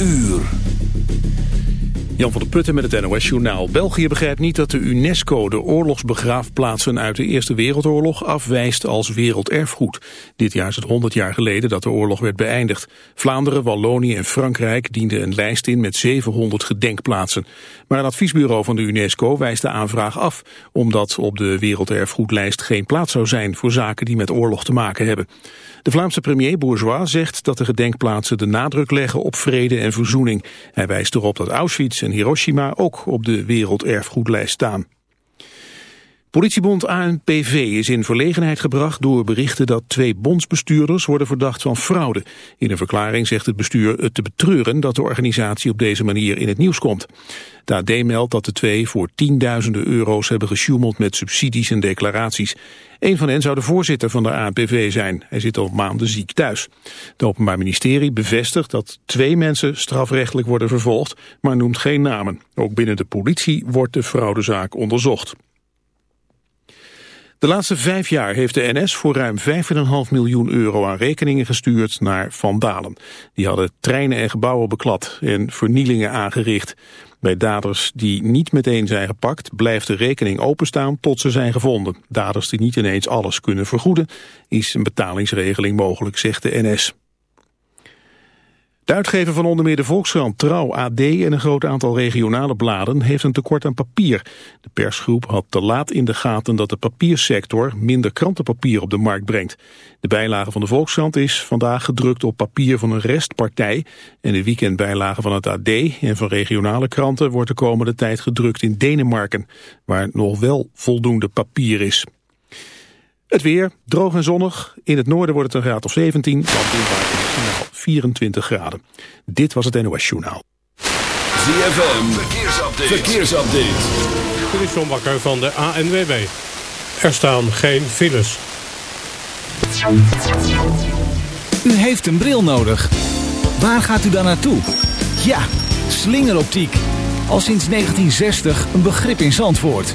uur. Jan van der Putten met het NOS-journaal. België begrijpt niet dat de UNESCO de oorlogsbegraafplaatsen uit de Eerste Wereldoorlog afwijst als werelderfgoed. Dit jaar is het 100 jaar geleden dat de oorlog werd beëindigd. Vlaanderen, Wallonië en Frankrijk dienden een lijst in met 700 gedenkplaatsen. Maar een adviesbureau van de UNESCO wijst de aanvraag af, omdat op de werelderfgoedlijst geen plaats zou zijn voor zaken die met oorlog te maken hebben. De Vlaamse premier Bourgeois zegt dat de gedenkplaatsen de nadruk leggen op vrede en verzoening. Hij wijst erop dat Auschwitz en Hiroshima ook op de werelderfgoedlijst staan. Politiebond ANPV is in verlegenheid gebracht door berichten dat twee bondsbestuurders worden verdacht van fraude. In een verklaring zegt het bestuur het te betreuren dat de organisatie op deze manier in het nieuws komt. De AD dat de twee voor tienduizenden euro's hebben gesjoemeld met subsidies en declaraties. Een van hen zou de voorzitter van de ANPV zijn. Hij zit al maanden ziek thuis. Het Openbaar Ministerie bevestigt dat twee mensen strafrechtelijk worden vervolgd, maar noemt geen namen. Ook binnen de politie wordt de fraudezaak onderzocht. De laatste vijf jaar heeft de NS voor ruim 5,5 miljoen euro aan rekeningen gestuurd naar vandalen. Die hadden treinen en gebouwen beklad en vernielingen aangericht. Bij daders die niet meteen zijn gepakt blijft de rekening openstaan tot ze zijn gevonden. Daders die niet ineens alles kunnen vergoeden is een betalingsregeling mogelijk, zegt de NS. De uitgever van onder meer de Volkskrant, Trouw, AD en een groot aantal regionale bladen heeft een tekort aan papier. De persgroep had te laat in de gaten dat de papiersector minder krantenpapier op de markt brengt. De bijlage van de Volkskrant is vandaag gedrukt op papier van een restpartij en de weekendbijlage van het AD en van regionale kranten wordt de komende tijd gedrukt in Denemarken, waar nog wel voldoende papier is. Het weer, droog en zonnig. In het noorden wordt het een graad of 17, dan maximaal 24 graden. Dit was het NOS Journaal. ZFM, verkeersupdate. verkeersupdate. Dit is John Bakker van de ANWB. Er staan geen files. U heeft een bril nodig. Waar gaat u dan naartoe? Ja, slingeroptiek. Al sinds 1960 een begrip in Zandvoort.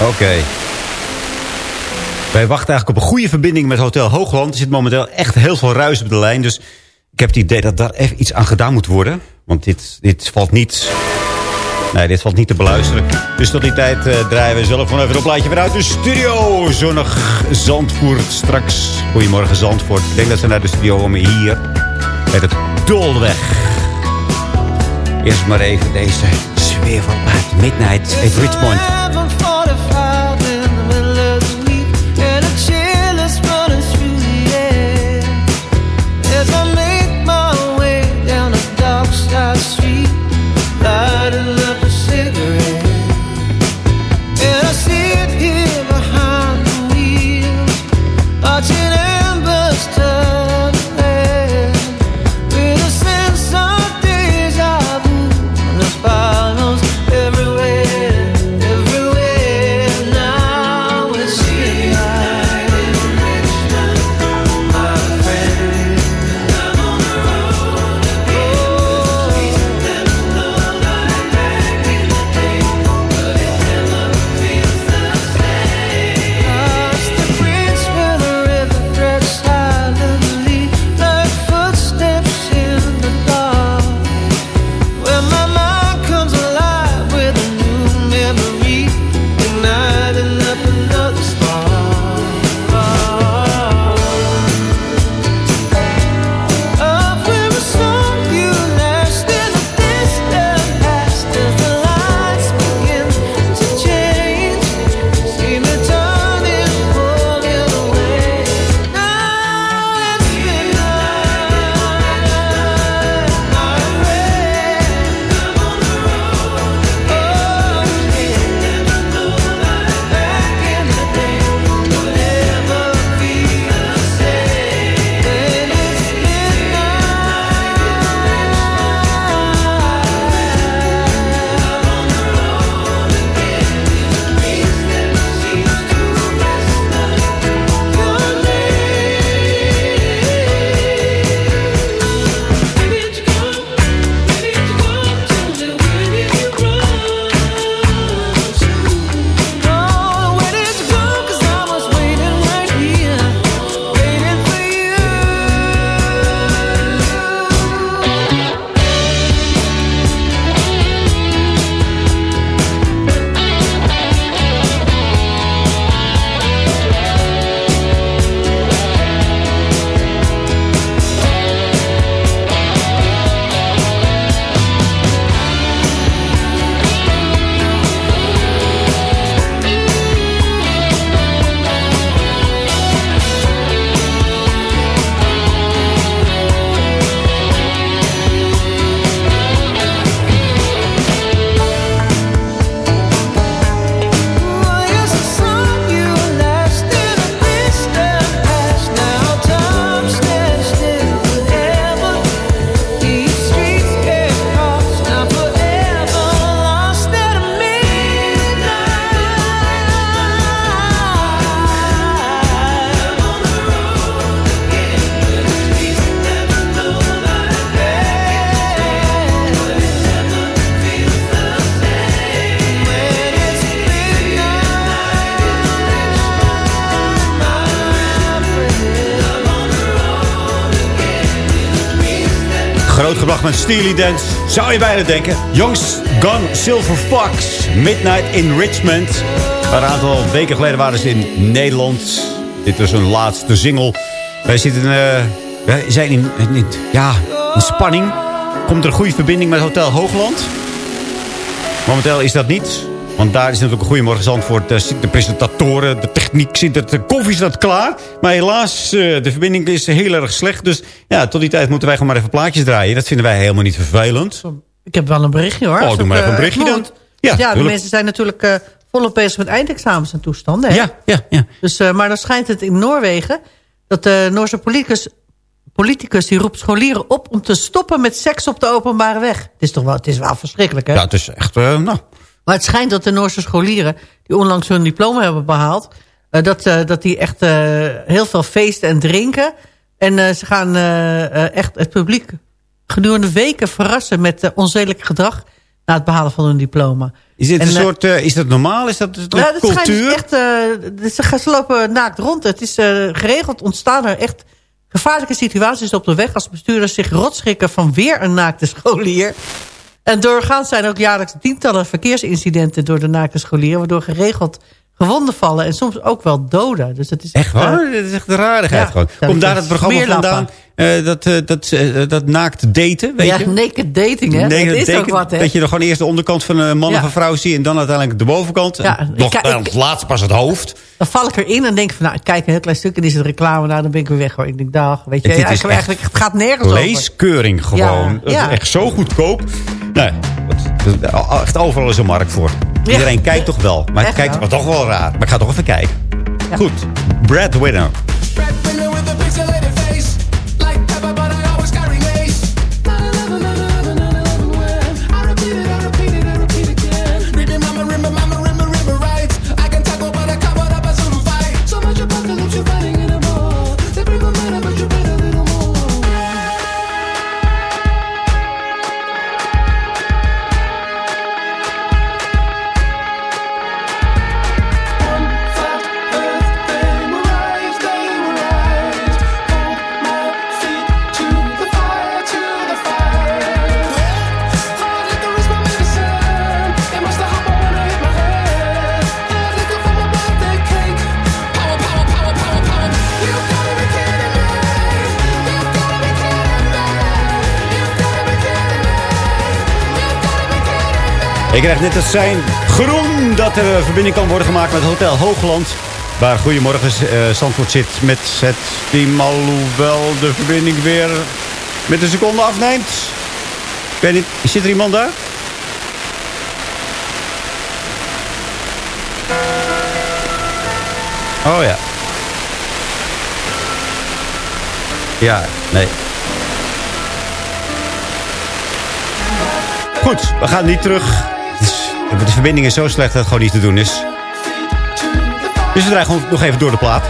Oké. Wij wachten eigenlijk op een goede verbinding met Hotel Hoogland. Er zit momenteel echt heel veel ruis op de lijn. Dus ik heb het idee dat daar even iets aan gedaan moet worden. Want dit, dit valt niet... Nee, dit valt niet te beluisteren. Dus tot die tijd uh, draaien we zelf gewoon even een plaatje weer uit de studio. Zonnig Zandvoort straks. Goedemorgen Zandvoort. Ik denk dat ze naar de studio komen hier. Met het Dolweg. Eerst maar even deze sfeer van Midnight at Richmond. butterfly Met Steely Dance. Zou je bijna denken. Young's Gun Silver Fox. Midnight in Richmond. Een aantal weken geleden waren ze in Nederland. Dit was hun laatste single. Wij zitten uh, wij zijn in, ja, in spanning. Komt er een goede verbinding met Hotel Hoogland? Momenteel is dat niet. Want daar is natuurlijk een goedemorgen Zandvoort. De presentatoren, de techniek zit er, de koffie staat klaar. Maar helaas, eh, de verbinding is heel erg slecht. Dus ja, tot die tijd moeten wij gewoon maar even plaatjes draaien. Dat vinden wij helemaal niet vervelend. Ik heb wel een berichtje hoor. Oh, doe maar even een berichtje dan. Ja, ja de mensen zijn natuurlijk uh, volop bezig met eindexamens en toestanden. Hè? Ja, ja, ja. Dus, maar dan schijnt het in Noorwegen... dat de Noorse politicus, politicus die roept scholieren op... om te stoppen met seks op de openbare weg. Het is toch wel, het is wel verschrikkelijk, hè? Ja, het is echt... nou, maar het schijnt dat de Noorse scholieren... die onlangs hun diploma hebben behaald... Uh, dat, uh, dat die echt uh, heel veel feesten en drinken. En ze gaan echt het publiek gedurende weken verrassen... met onzedelijk gedrag na het behalen van hun diploma. Is dit een soort, is dat normaal? Is dat een ja, dat cultuur? Echt, ze, ze lopen naakt rond. Het is geregeld ontstaan er echt gevaarlijke situaties op de weg... als bestuurders zich rotschrikken van weer een naakte scholier... En doorgaans zijn ook jaarlijks tientallen verkeersincidenten door de naakte scholieren... waardoor geregeld gewonden vallen en soms ook wel doden. Dus het is echt waar? Uh, dat is echt de rarigheid ja, gewoon. Komt daar het programma vandaan? Uh, dat, uh, dat, dat naakt daten, weet ja, je? naked dating, hè? Naked dat is ook wat, hè? Dat je er gewoon eerst de onderkant van een man ja. of een vrouw ziet... en dan uiteindelijk de bovenkant. Ja, nog, ik, laatst pas het hoofd. Dan val ik erin en denk van... nou, kijk, een heel klein stukje is het reclame... nou, dan ben ik weer weg, hoor. Ik denk, dag, weet je... Het, het, eigenlijk, het gaat nergens leeskeuring over. gewoon. Ja, ja. Echt zo goedkoop. Nee, echt overal is een markt voor. Iedereen kijkt toch wel. Maar het kijkt maar toch wel raar. Maar ik ga toch even kijken. Goed. Brad Winner. Ik krijg net het zijn groen dat er een verbinding kan worden gemaakt met Hotel Hoogland. Waar Goedemorgen uh, Zandvoort zit met het team. Alhoewel de verbinding weer met een seconde afneemt. Ik zit er iemand daar? Oh ja. Ja, nee. Goed, we gaan niet terug de verbinding is zo slecht dat het gewoon niet te doen is. Dus we draaien gewoon nog even door de plaat.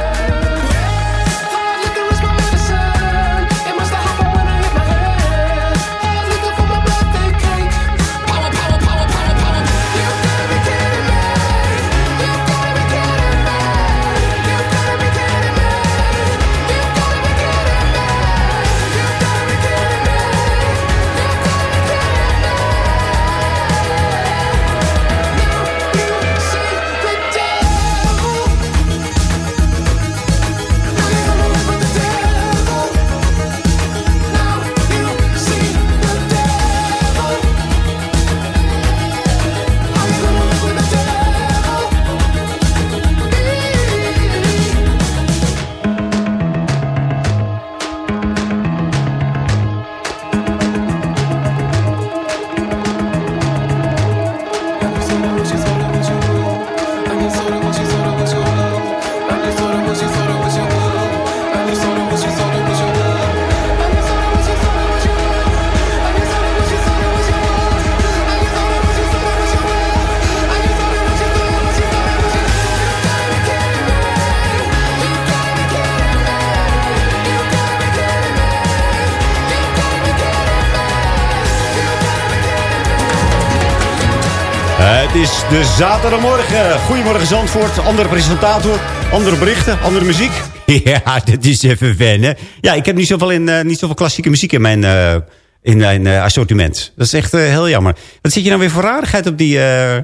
De zaterdagmorgen. Goedemorgen Zandvoort. Andere presentator, andere berichten, andere muziek. Ja, dat is even wennen. Ja, ik heb niet zoveel, in, uh, niet zoveel klassieke muziek in mijn uh, in mijn eh, assortiment. Dat is echt eh, heel jammer. Wat zit je nou weer voor rarigheid op die... eh,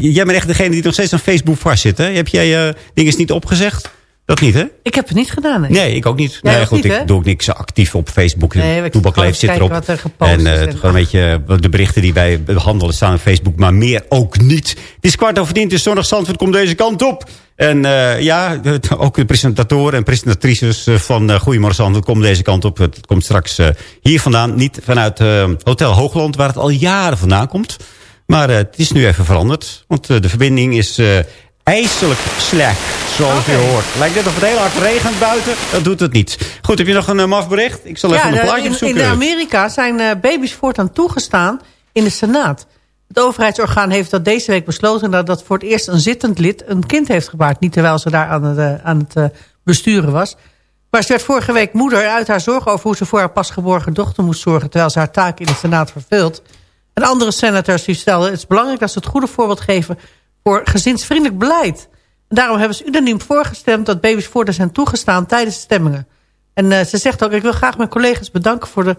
jij bent echt degene die nog steeds aan Facebook vastzit, hè? Heb jij uh, dingen niet opgezegd? Dat niet, hè? Ik heb het niet gedaan, nee. Nee, ik ook niet. Nee, goed, niet, ik hè? doe ook niks actief op Facebook. Nee, ik Toebak gewoon Leeft zit erop. wat er gepost en is eh, gewoon een beetje eh, de berichten die wij behandelen staan op Facebook. Maar meer ook niet. Het is kwart over tien, is zondag Zandvoort, komt deze kant op. En eh, ja, ook de presentatoren en presentatrices van uh, Goedemorgen Zandvoort komen deze kant op. Het komt straks hier vandaan. Niet vanuit Hotel Hoogland, waar het al jaren vandaan komt. Maar het is nu even veranderd. Want de verbinding is eh, ijselijk slecht, zoals je hoort. Lijkt net of het heel hard regent buiten. Dat doet het niet. Goed, heb je nog een uh, maf bericht? Ik zal even een plaatje in, opzoeken. in Amerika zijn eh, baby's voortaan toegestaan in de Senaat. Het overheidsorgaan heeft dat deze week besloten... dat, dat voor het eerst een zittend lid een kind heeft gebaard. Niet terwijl ze daar aan het, eh, aan het eh, besturen was. Maar ze werd vorige week moeder uit haar zorgen over hoe ze voor haar pasgeboren dochter moest zorgen... terwijl ze haar taak in de Senaat vervult. En andere senators die stelden... het is belangrijk dat ze het goede voorbeeld geven... voor gezinsvriendelijk beleid. En daarom hebben ze unaniem voorgestemd... dat baby's voortaan zijn toegestaan tijdens de stemmingen. En eh, ze zegt ook... ik wil graag mijn collega's bedanken... voor, de,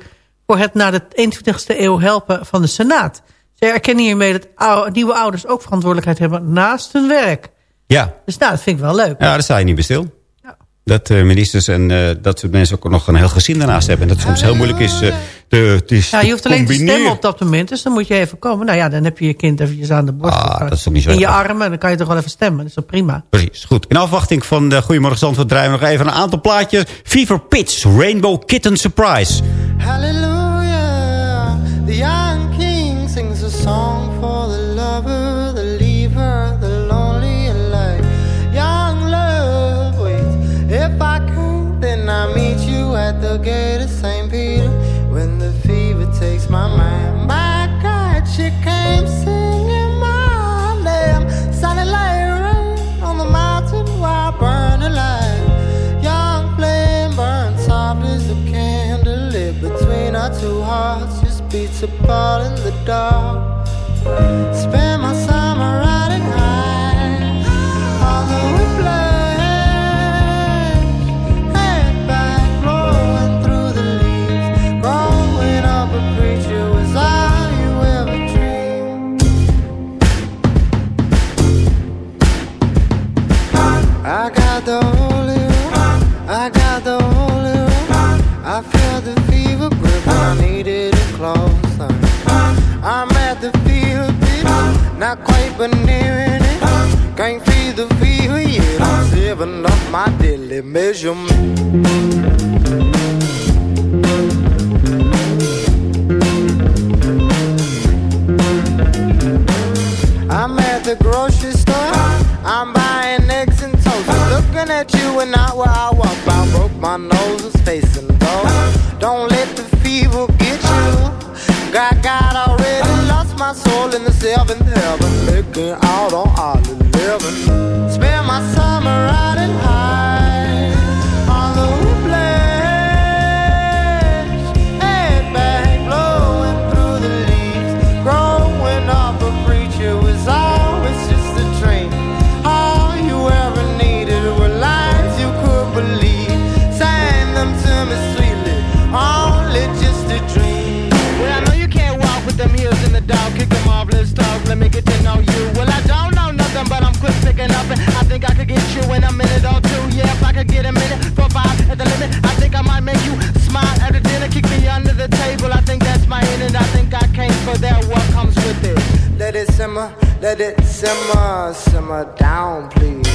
voor het naar de 21ste eeuw helpen van de Senaat. Ze erkennen hiermee dat nieuwe ouders ook verantwoordelijkheid hebben... naast hun werk. Ja. Dus nou, dat vind ik wel leuk. ja, daar sta je niet bij stil. Dat uh, ministers en uh, dat soort mensen ook nog een heel gezin daarnaast hebben. En dat het soms heel moeilijk is uh, te, te Ja, je hoeft alleen te stemmen op dat moment. Dus dan moet je even komen. Nou ja, dan heb je je kind eventjes aan de borst. Ah, dat is toch niet zo In je armen. Dan kan je toch wel even stemmen. Dat is toch prima. Precies, goed. In afwachting van de Goedemorgen Zandvoort draaien we nog even een aantal plaatjes. Fever Pitch, Rainbow Kitten Surprise. Hallelujah, the apart in the dark. Spend Up my daily measurement. I'm at the grocery store. I'm buying eggs and toast. Looking at you and not where I walk by. Broke my nose, was facing low. Don't let the fever get you. Got God already lost my soul in the seventh heaven. Looking out on all eleven. Spend for that. What comes with it? Let it simmer, let it simmer, simmer down, please.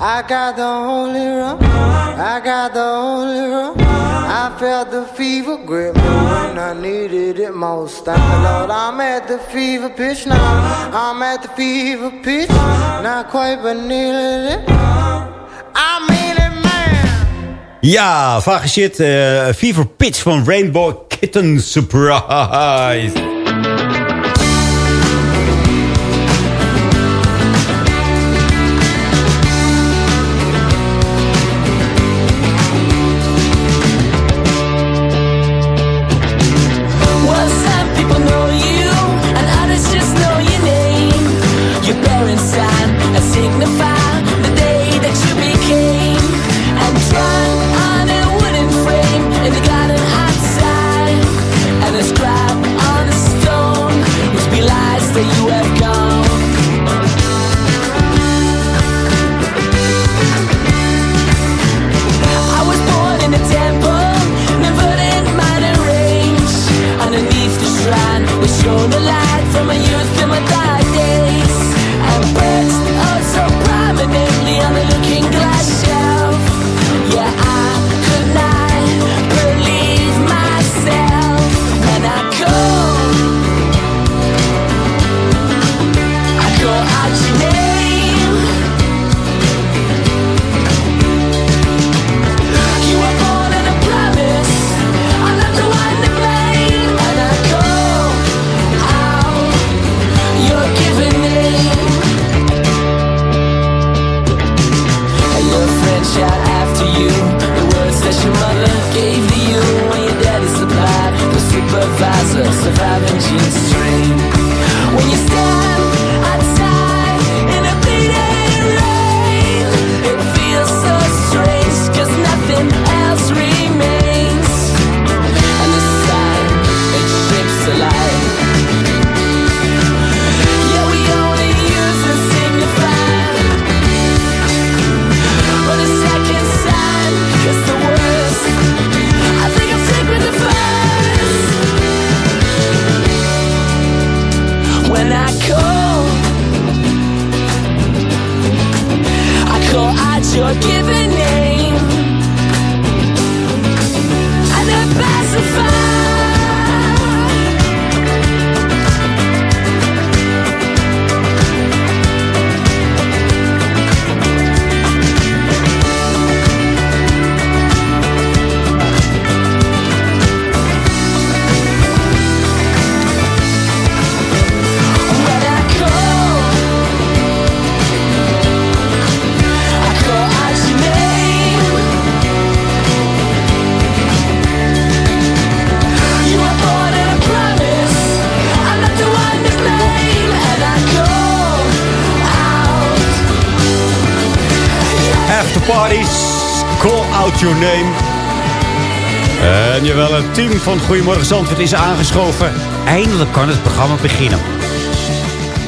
I got the holy rum, I got the holy rum. I felt the fever grip when I needed it most. The Lord, I'm at the fever pitch now. I'm at the fever pitch, not quite but nearly there. I mean it, man. Ja, vage shit. eh, Fever Pitch van Rainbow Kitten Surprise. Goedemorgen Zandvoort is aangeschoven. Eindelijk kan het programma beginnen.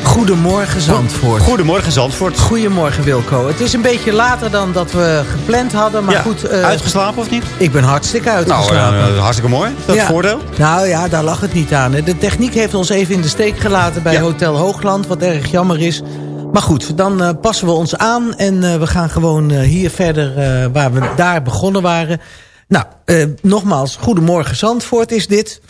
Goedemorgen Zandvoort. Goedemorgen Zandvoort. Goedemorgen Wilco. Het is een beetje later dan dat we gepland hadden. Maar Ja, goed, eh, Uitgeslapen of niet? ik ben hartstikke Nou, uitgeslapen. eh, hartstikke mooi. Dat Ja. voordeel. Nou ja, daar lag het niet aan. De techniek heeft ons even in de steek gelaten bij Ja. Hotel Hoogland. Wat erg jammer is. Maar goed, dan eh, passen we ons aan. En eh, we gaan gewoon eh, hier verder eh, waar we daar begonnen waren. Nou, eh, nogmaals, Goedemorgen Zandvoort is dit.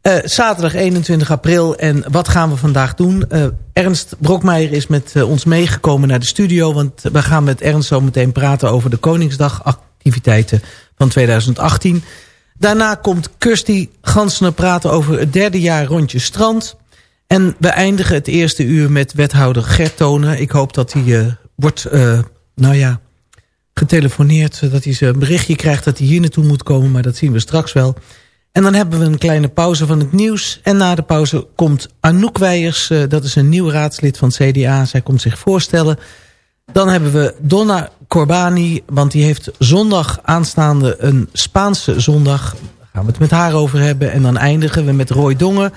Eh, zaterdag 21 april. En wat gaan we vandaag doen? Eh, Ernst Brokmeijer is met ons meegekomen naar de studio. Want we gaan met Ernst zo meteen praten over de Koningsdagactiviteiten van 2018. Daarna komt Kirsty Gansner praten over het derde jaar rondje strand. En we eindigen het eerste uur met wethouder Gert Tonen. Ik hoop dat hij wordt, nou ja, getelefoneerd. Dat hij zijn berichtje krijgt dat hij hier naartoe moet komen. Maar dat zien we straks wel. En dan hebben we een kleine pauze van het nieuws. En na de pauze komt Anouk Weijers. eh, dat is een nieuw raadslid van het CDA. Zij komt zich voorstellen. Dan hebben we Donna Corbani. Want die heeft zondag aanstaande een Spaanse zondag. Daar gaan we het met haar over hebben. En dan eindigen we met Roy Dongen.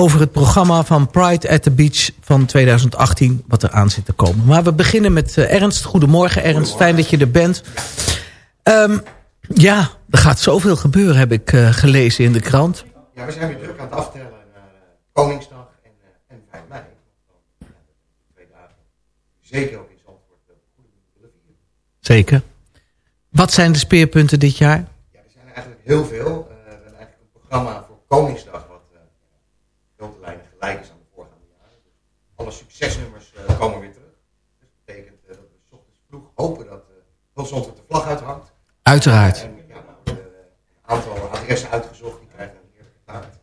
Over het programma van Pride at the Beach van 2018. Wat er aan zit te komen. Maar we beginnen met eh, Ernst. Goedemorgen Ernst. Fijn dat je er bent. Ehm, ja, er gaat zoveel gebeuren heb ik eh, gelezen in de krant. Ja, we zijn weer druk aan het aftellen naar eh, Koningsdag en, eh, en 5 mei. Twee dagen. Zeker ook in Zandvoort. Zeker. Wat zijn de speerpunten dit jaar? Ja, er zijn eigenlijk heel veel. We hebben eigenlijk een programma voor Koningsdag wat eh grote lijnen gelijk is aan de voorgaande jaren. Dus alle succesnummers eh, komen weer terug. Dus dat betekent eh, dat we 's ochtends vroeg hopen dat Zandvoort de vlag uithangt. Uiteraard. En ja, nou, een aantal adressen uitgezocht, die krijgen een heerlijke taart.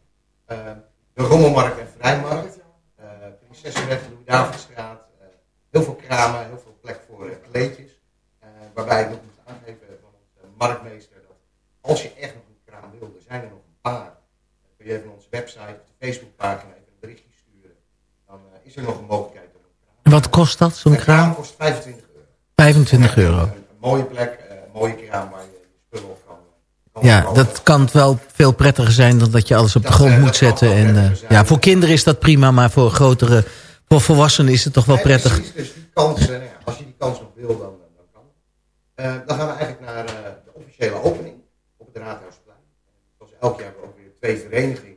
Eh, de Rommelmarkt en Vrijmarkt. eh Prinsessenweg, Louis Davidstraat. eh, heel veel kramen, heel veel plek voor eh, kleedjes. Eh, waarbij ik nog moet aangeven van onze marktmeester dat als je echt nog een kraam wil, er zijn er nog een paar. Dan kun je even naar onze website of de Facebookpagina even een berichtje sturen. Dan eh, is er nog een mogelijkheid om een kraam. En wat kost dat, zo'n kraam kraam? kost 25 euro. 25 euro. Een, mooie plek, eh, een mooie kraam waar je spullen op kan. kan Ja, kopen. dat kan wel veel prettiger zijn dan dat je alles op de grond eh, moet zetten. En, eh, ja, voor kinderen is dat prima, maar voor grotere, voor volwassenen is het toch wel prettig. Precies, dus die kans, nou ja, als je die kans nog wil, dan, dan kan het. Dan gaan we eigenlijk naar de officiële opening op het Raadhuisplein. Zoals elk jaar hebben we ook weer twee verenigingen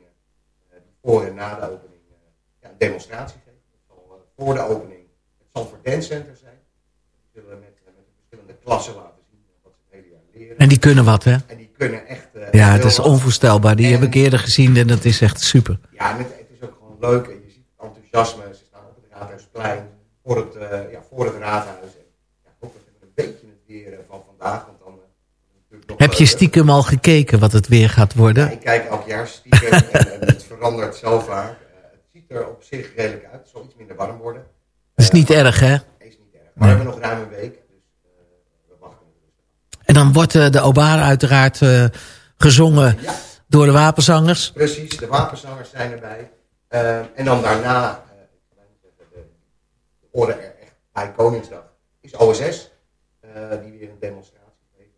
voor en na de opening ja, een demonstratie geven. Voor de opening Zandvoort Dance Center zijn. Die zullen met, eh, met de verschillende klassen laten zien wat ze het hele jaar leren. En die kunnen wat, hè? En die kunnen echt... eh, Ja, het is wat. onvoorstelbaar. Die En- heb ik eerder gezien en dat is echt super. Ja, en het, het is ook gewoon leuk. En je ziet het enthousiasme. Ze staan op het Raadhuisplein voor het, eh, ja, voor het raadhuis. En, ja, ik hoop dat we een beetje het weer van vandaag. Want dan, nog, Heb je stiekem al gekeken wat het weer gaat ja, worden? ik kijk elk jaar stiekem en, en het verandert zo vaak. Het ziet er op zich redelijk uit. Het zal iets minder warm worden. Dat is niet erg, hè? Is niet erg. Maar we hebben nog ruim een week. Dus eh. En dan wordt eh, de Obara uiteraard eh, gezongen Ja. door de wapenzangers. Precies, de wapenzangers zijn erbij. En dan daarna, de, de orde er echt bij Koningsdag, is OSS, die weer een demonstratie geeft.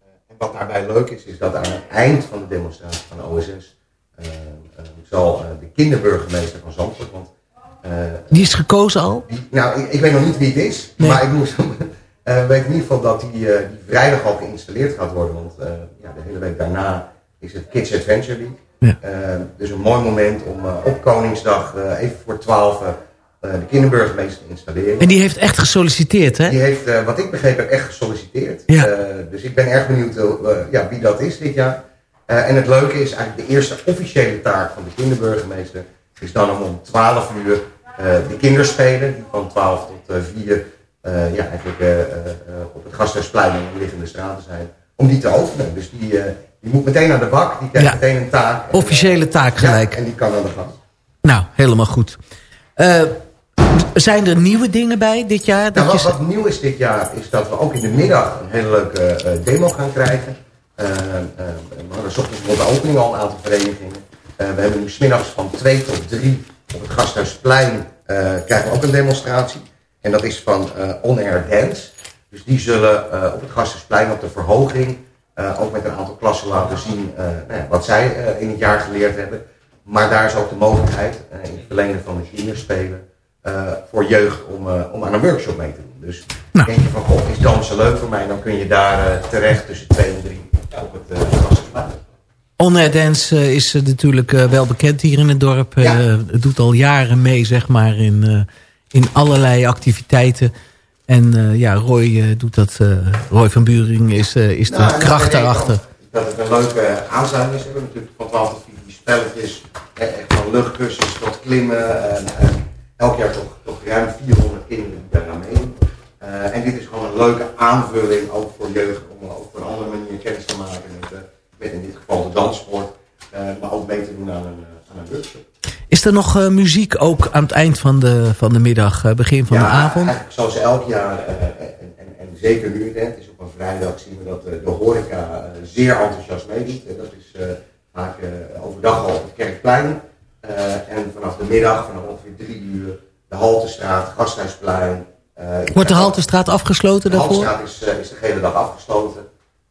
Eh, en wat daarbij leuk is, is dat aan het eind van de demonstratie van OSS eh, eh, zal de kinderburgemeester van Zandvoort, want Die is gekozen al? nou, ik, ik weet nog niet wie het is, Nee. maar ik moest, eh, weet in ieder geval dat die, eh, die vrijdag al geïnstalleerd gaat worden. Want eh, ja, de hele week daarna is het Kids Adventure Week. Ja. Dus een mooi moment om op Koningsdag even voor 12 de kinderburgemeester te installeren. En die heeft echt gesolliciteerd, hè? Die heeft, wat ik begrepen heb, echt gesolliciteerd. Ja. Dus ik ben erg benieuwd eh, ja, wie dat is dit jaar. En het leuke is eigenlijk de eerste officiële taak van de kinderburgemeester. Is dan om om 12 uur de kinderspelen, die van 12 tot eh 4 eh, ja, eigenlijk eh, eh, eh, op het Gasthuisplein en omliggende straten zijn. Om die te openen. Dus die, eh, die moet meteen naar de bak, die krijgt Ja. meteen een taak. En, Officiële taak ja, gelijk. en die kan aan de gang. Nou, helemaal goed. Eh, zijn er nieuwe dingen bij dit jaar? Dat Nou, wat, wat nieuw is dit jaar, is dat we ook in de middag een hele leuke eh, demo gaan krijgen. Eh, eh, we hadden 's ochtends rond de opening al een aantal verenigingen. Eh, we hebben nu smiddags van 2 tot 3 op het Gasthuisplein eh, krijgen we ook een demonstratie. En dat is van eh On Air Dance. Dus die zullen eh, op het Gasthuisplein op de verhoging ook met een aantal klassen laten zien nou ja, wat zij in het jaar geleerd hebben. Maar daar is ook de mogelijkheid in het verlenen van de kinderspelen voor jeugd om, om aan een workshop mee te doen. Dus denk je van, goh, is dansen leuk voor mij? Dan kun je daar terecht tussen twee en drie op het uh, Gasthuisplein. On Air Dance eh, is eh, natuurlijk eh, wel bekend hier in het dorp. Het doet al jaren mee, zeg maar, in, in allerlei activiteiten. En ja, Roy doet dat. Roy van Buring is, is de Nou, en kracht daarachter. Dat het een leuke aanzuiging is. We hebben natuurlijk van 12 tot 4 die spelletjes. Echt van luchtkussens tot klimmen. En, en elk jaar toch, toch ruim 400 kinderen die daar aan meedoen. En dit is gewoon een leuke aanvulling ook voor jeugd. Om ook op een andere manier kennis te maken met, met in dit geval de danssport. eh, maar ook mee te doen aan een, eh, aan een workshop. Is er nog eh, muziek ook aan het eind van de, van de middag, begin van de avond? eigenlijk zoals elk jaar, en, en, en zeker nu, het is op een vrijdag, zien we dat de horeca zeer enthousiast meedoet. En dat is vaak overdag al op het Kerkplein. En vanaf de middag, vanaf ongeveer drie uur, de Haltestraat, Gasthuisplein. eh, Wordt de Haltestraat afgesloten de daarvoor? Haltestraat is, is de hele dag afgesloten.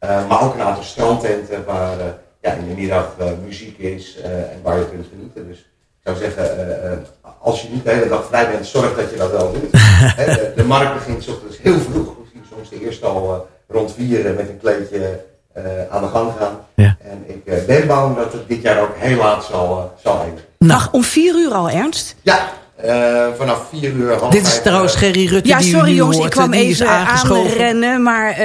Eh, maar ook een aantal strandtenten waar eh, ja, in de middag eh, muziek is eh, en waar je kunt genieten. Dus ik zou zeggen, eh, eh, als je niet de hele dag vrij bent, zorg dat je dat wel doet. Hè, de, de markt begint ochtends heel vroeg. We zien soms de eerste al eh, rond vier met een kleedje eh, aan de gang gaan. En ik ben bang dat het dit jaar ook heel laat zal, eh, zal eindigen. Ach, om vier uur al, Ernst? Ja, eh, vanaf vier uur, Dit is trouwens Gerry Rutte Ja, die sorry jongens, hoort, ik kwam even aanrennen, maar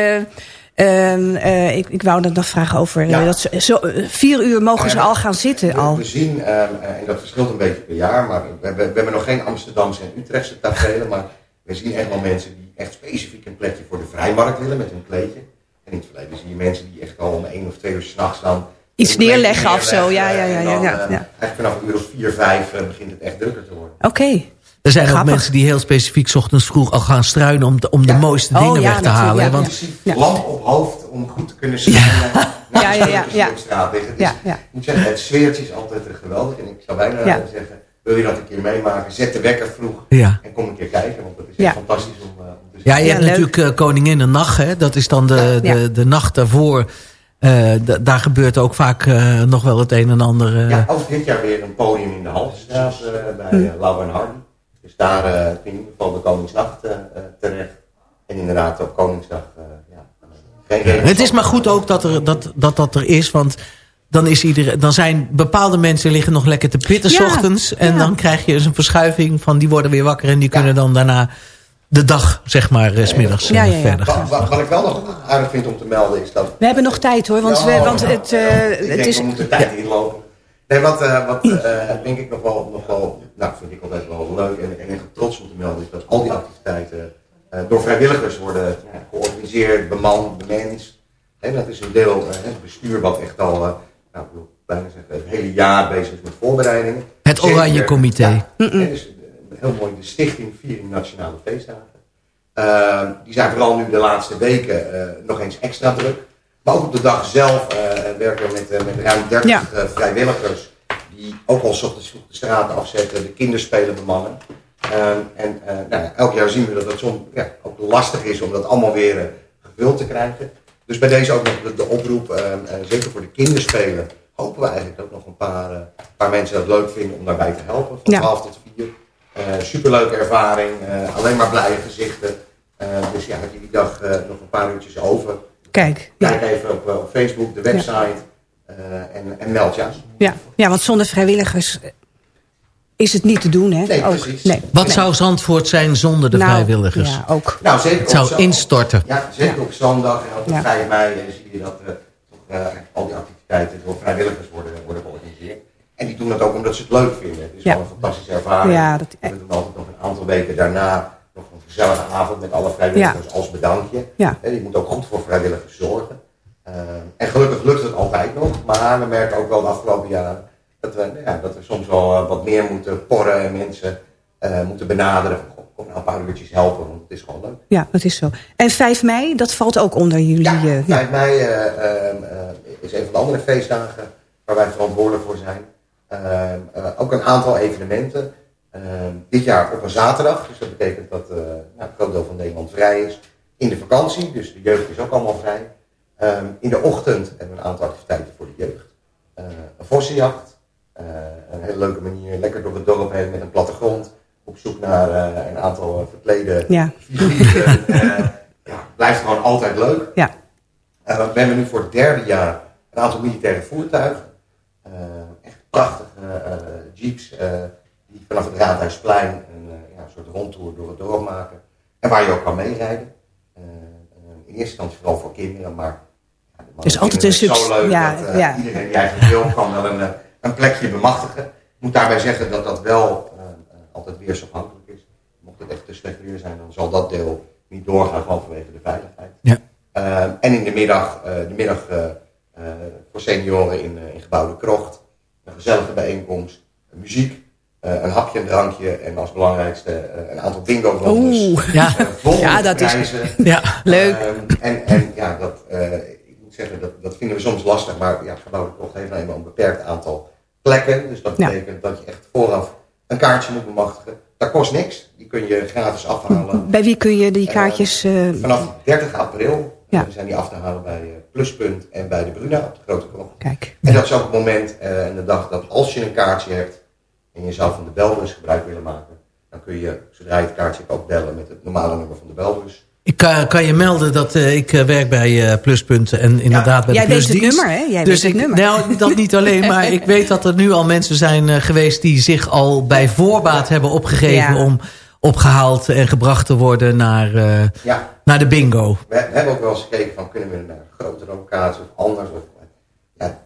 eh, ehm, eh, ik, ik wou dat nog vragen over... eh, Ja. dat ze, zo, eh, vier uur mogen ze al gaan zitten we, al. we zien, ehm, eh, en dat verschilt een beetje per jaar, maar we hebben, we hebben nog geen Amsterdamse en Utrechtse tafereelen, maar we zien echt wel mensen die echt specifiek een plekje voor de vrijmarkt willen met hun kleedje. En in het verleden zie je mensen die echt al om één of twee uur s'nachts dan... Iets neerleggen of zo, ja, ja, ja, ja, ja, ja. Eigenlijk vanaf een uur of vier, vijf eh, begint het echt drukker te worden. Oké. Er zijn ook mensen die heel specifiek 's ochtends vroeg al gaan struinen om de, om de mooiste Oh, dingen ja, weg te halen. natuurlijk, Want lamp op hoofd om goed te kunnen zien. Ja. Ja, ja, ja, ja. straat liggen. Dus Ja, ja. Ik moet zeggen, het sfeertje is altijd eh, geweldig. En ik zou bijna Ja. eh, zeggen, wil je dat een keer meemaken? Zet de wekker vroeg Ja. en kom een keer kijken. Want dat is Ja. echt fantastisch om, eh, om te zien. Ja, je hebt natuurlijk uh, Koningin en Nacht. Hè? Dat is dan de, Ja. de, de nacht daarvoor. Uh, d- daar gebeurt ook vaak uh, nog wel het een en ander. Uh, Ja, ook dit jaar weer een podium in de Haltestraat uh, bij uh, Lau en Hardy. Dus daar uh, kun je in ieder geval de Koningsnacht uh, terecht. En inderdaad op Koningsdag, uh, ja. Geen het is maar goed ook dat er, dat, dat, dat er is, want dan, is iedereen, dan zijn bepaalde mensen liggen nog lekker te pitten s Ja, ochtends. En ja. dan krijg je dus een verschuiving van die worden weer wakker en die kunnen dan daarna de dag, zeg maar, smiddags Ja, ja, ja. verder Wat, gaan. wat, wat ik wel nog aardig vind om te melden is dat We hebben nog tijd hoor, want, Ja, we, want het, eh, het is... we moeten tijd inlopen. Nee, wat, uh, wat uh, denk ik nog wel, nog wel, nou vind ik altijd wel leuk en, en echt trots om te melden, is dat al die activiteiten uh, door vrijwilligers worden georganiseerd, bemand, bemens. En dat is een deel, het bestuur wat echt al, nou, ik wil bijna zeggen, het hele jaar bezig is met voorbereidingen. Het Oranje Comité. Ja, hè, dus, heel mooi, de Stichting Viering Nationale Feestdagen. Uh, die zijn vooral nu de laatste weken nog eens extra druk. Maar ook op de dag zelf uh, werken we met, met ruim 30 Ja. vrijwilligers. Die ook al ochtends vroeg de straten afzetten, de kinderspelen bemannen. en nou, elk jaar zien we dat het soms ja, ook lastig is om dat allemaal weer gevuld te krijgen. Dus bij deze ook nog de, de oproep, zeker voor de kinderspelen, hopen we eigenlijk ook nog een paar, paar mensen dat leuk vinden om daarbij te helpen. Van Ja. 12 tot 4. Uh, superleuke ervaring, alleen maar blije gezichten. Dus ja, heb je die dag nog een paar uurtjes over. Kijk, Kijk even op, op, Facebook, de website en, en, meld je aan. Ja. ja, want zonder vrijwilligers eh, is het niet te doen, hè? Nee, ook. precies. Nee. Wat nee. zou Zandvoort zijn zonder de Nou, vrijwilligers? Ja, ook. Nou, zeker Het zou op, instorten. Ja, zeker op zondag en ook op Ja. 5 mei eh, zie je dat toch, al die activiteiten door vrijwilligers worden, worden georganiseerd. En die doen dat ook omdat ze het leuk vinden. Het is Ja. wel een fantastische ervaring. Ja, dat- We doen altijd nog een aantal weken daarna gezellige avond met alle vrijwilligers als bedankje. Ja. En je moet ook goed voor vrijwilligers zorgen. Uh, en gelukkig lukt het altijd nog. Maar we merken ook wel de afgelopen jaren dat we, nou ja, dat we soms wel uh, wat meer moeten porren en mensen uh, moeten benaderen. Van, kom nou een paar uurtjes helpen, want het is gewoon leuk. Ja, dat is zo. En 5 mei, dat valt ook onder jullie... Ja, eh, 5 mei uh, is een van de andere feestdagen waar wij verantwoordelijk voor zijn. Uh, ook een aantal evenementen. Uh, dit jaar op een zaterdag, dus dat betekent dat uh, nou, groot deel van Nederland vrij is. in de vakantie, dus de jeugd is ook allemaal vrij. Ehm, in de ochtend hebben we een aantal activiteiten voor de jeugd. Eh, een vossenjacht, eh, een hele leuke manier, lekker door het dorp heen met een plattegrond. Op zoek naar eh, een aantal eh, verklede Ja. figuren. Eh, ja, blijft gewoon altijd leuk. Ja. Eh, we hebben nu voor het derde jaar een aantal militaire voertuigen. Eh, echt prachtige eh, jeeps eh, die vanaf het Raadhuisplein een, eh, ja, een soort rondtour door het dorp maken. En waar je ook kan meerijden. Eh, eh, in eerste instantie vooral voor kinderen, maar mannen is altijd een het zo succes- leuk ja, dat ja. iedereen die eigenlijk wil kan wel een, een plekje bemachtigen. Ik moet daarbij zeggen dat dat wel altijd weersafhankelijk is. Mocht het echt te slecht weer zijn, dan zal dat deel niet doorgaan, gewoon vanwege de veiligheid. Ja. Eh, en in de middag, eh, de middag voor senioren in, in gebouw de Krocht. Een gezellige bijeenkomst, muziek, eh, een hapje, een drankje en als belangrijkste eh, een aantal bingo rondes. Oeh. Ja. vol Ja, dat is-. Ja. Leuk. Ehm, en, en ja, dat, eh, ik moet zeggen, dat, dat vinden we soms lastig, maar ja, gebouw de Krocht heeft nou eenmaal een beperkt aantal plekken. Dus dat Ja. betekent dat je echt vooraf een kaartje moet bemachtigen. Dat kost niks, die kun je gratis afhalen. Bij wie kun je die kaartjes... eh, Vanaf 30 april Ja. eh, zijn die af te halen bij eh, Pluspunt en bij de Bruna op de Grote Krocht. kijk. En dat is ook het moment eh, en de dag dat als je een kaartje hebt en je zou van de belbus gebruik willen maken, dan kun je, zodra je het kaartje ook bellen met het normale nummer van de belbus. Ik kan, kan je melden dat eh, ik eh, werk bij eh, Pluspunten en inderdaad bij Jij de weet het Plusdienst. nummer, hè? Jij dus weet het ik, nummer. Nou, dat niet alleen, maar ik weet dat er nu al mensen zijn eh, geweest... die zich al bij voorbaat hebben opgegeven Ja. om opgehaald en gebracht te worden naar, eh, Ja, naar de bingo. we, we hebben ook wel eens gekeken van kunnen we naar een grotere locatie of anders. Of, ja,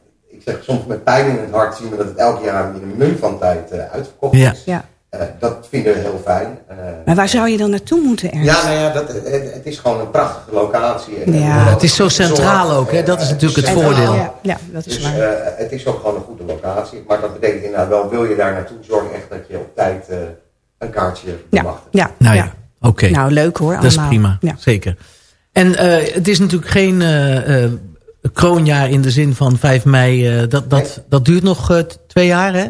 ik zeg soms met pijn in het hart zien we dat het elk jaar in een mum van tijd eh, uitverkocht Ja. is. Ja. Eh, dat vinden we heel fijn. Eh, Maar waar zou je dan naartoe moeten, Ernst? Ja, nou ja, dat, het, het is gewoon een prachtige locatie. En, Ja. en Het is zo centraal ook, hè? Dat is natuurlijk het centraal. voordeel. Ja, ja, dat is Dus waar. eh, het is ook gewoon een goede locatie. Maar dat betekent inderdaad wel, wil je daar naartoe, zorg echt dat je op tijd eh, een kaartje Ja, bemachtigt. ja, Nou ja, ja. oké. Nou, leuk hoor, dat is allemaal. prima, Ja. zeker. En eh, het is natuurlijk geen eh, eh, kroonjaar in de zin van 5 mei. eh, dat, dat, dat duurt nog eh, twee jaar, hè?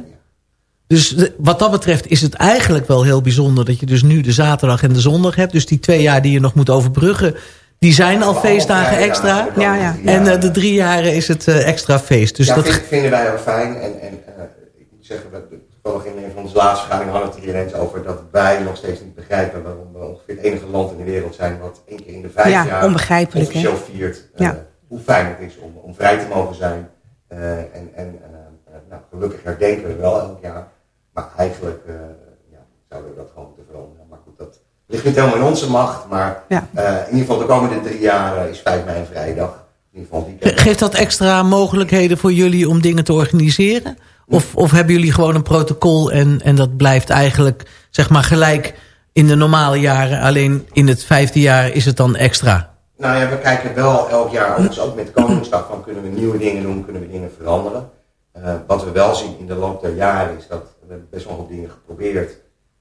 Dus wat dat betreft is het eigenlijk wel heel bijzonder... dat je dus nu de zaterdag en de zondag hebt. Dus die twee jaar die je nog moet overbruggen... die zijn al feestdagen Ja, extra. ja, Ja, ja. En eh, de drie jaren is het extra feest. Dus ja, dat, vind- vinden wij ook fijn. En, en eh, ik moet zeggen, we, toevallig in een van onze laatste vergaderingen hadden we het hier eens over dat wij nog steeds niet begrijpen waarom we ongeveer het enige land in de wereld zijn wat één keer in de vijf Ja, jaar onbegrijpelijk, hè? officieel viert. Ja. Hoe fijn het is om, om vrij te mogen zijn. Eh, en en eh, nou, gelukkig herdenken we wel elk jaar. Maar eigenlijk ja, zouden we dat gewoon moeten veranderen. Maar goed, dat ligt niet helemaal in onze macht. Maar Ja. eh, in ieder geval de komende drie jaar is 5 mei een vrijdag. In ieder geval. Geeft dat extra mogelijkheden voor jullie om dingen te organiseren? Of, of hebben jullie gewoon een protocol en, en dat blijft eigenlijk zeg maar gelijk in de normale jaren. Alleen in het vijfde jaar is het dan extra. Nou ja, we kijken wel elk jaar, overigens ook met Koningsdag, van kunnen we nieuwe dingen doen, kunnen we dingen veranderen. Eh, wat we wel zien in de loop der jaren is dat we hebben best wel wat dingen geprobeerd.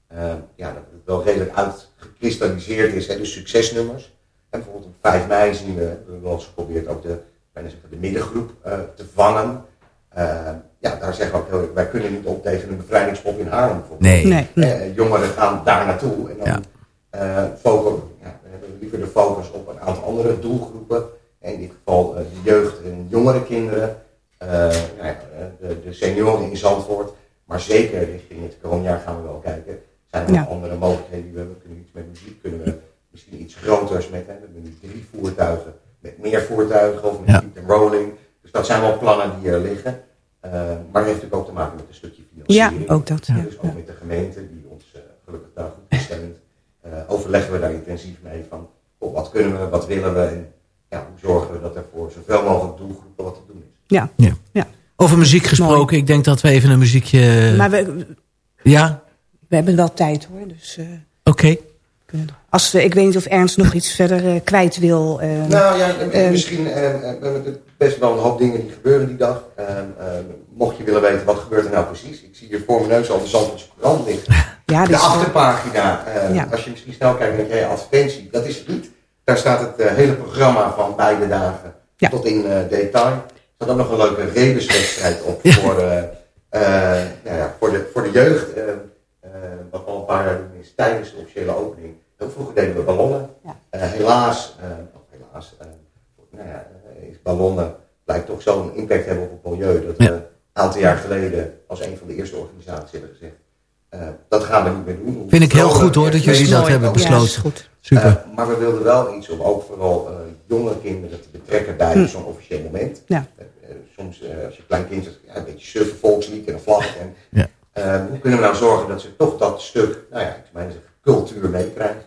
Eh, ja, dat het wel redelijk uitgekristalliseerd is, hè, de succesnummers. En bijvoorbeeld op 5 mei zien we, we hebben wel eens geprobeerd ook de, de middengroep eh, te vangen. Eh, ja, daar zeggen we ook heel erg, wij kunnen niet op tegen een bevrijdingspop in Haarlem bijvoorbeeld. Nee. Nee, nee. Eh, jongeren gaan daar naartoe en dan Ja. Eh, focus, ja, we hebben liever de focus op een aantal andere doelgroepen. In dit geval eh, de jeugd en jongere kinderen, eh, nou ja, eh, de, de senioren in Zandvoort. Maar zeker richting het coronajaar gaan we wel kijken. Zijn er Ja. nog andere mogelijkheden die we hebben? Kunnen we iets met muziek? Kunnen we misschien iets groters met, hè, we hebben nu drie voertuigen, met meer voertuigen of met Ja. rolling. Dus dat zijn wel plannen die er liggen. Eh, maar het heeft natuurlijk ook te maken met een stukje Ja, financiering. ook dat. Ja. Dus ook met de gemeente, die ons gelukkig daar goed bestemmt, eh, overleggen we daar intensief mee van wat kunnen we, wat willen we en ja, hoe zorgen we dat er voor zoveel mogelijk doelgroepen wat te doen is. Ja. Ja. Ja. Over muziek gesproken, ik denk dat we even een muziekje... Maar we, Ja, we hebben wel tijd hoor. Dus, eh, oké. als, we- ik weet niet of Ernst nog iets verder eh, kwijt wil. eh, Nou ja, misschien we hebben natuurlijk best wel een hoop dingen die gebeuren die dag. Mocht je willen weten wat gebeurt er nou precies, ik zie hier voor mijn neus al de Zandvoortse Courant liggen. ja, De dus, achterpagina, eh, Ja. als je misschien snel kijkt denk je, advertentie, dat is het niet. Daar staat het eh, hele programma van beide dagen Ja. tot in eh, detail. Er staat ook nog een leuke rebuswedstrijd op voor, eh, eh, nou ja, voor, de, voor de jeugd. eh, eh, wat al een paar jaar doen is tijdens de officiële opening Heel vroeger deden we ballonnen. Eh, helaas, eh, of helaas eh, nou ja, eh, is ballonnen blijkt toch zo'n impact hebben op het milieu. Dat we een aantal jaar geleden als een van de eerste organisaties hebben gezegd. Eh, dat gaan we niet meer doen. Vind ik heel goed, hoor, dat jullie dat hebben besloten. Ja, is goed. Super. Eh, maar we wilden wel iets om ook vooral eh, jonge kinderen te betrekken bij Hm. zo'n officieel moment. Ja. Soms eh, als je klein kind zegt, ja, een beetje surfen, volkslied en een vlag. En, Ja. eh, hoe kunnen we nou zorgen dat ze toch dat stuk, nou ja, ik cultuur meekrijgen.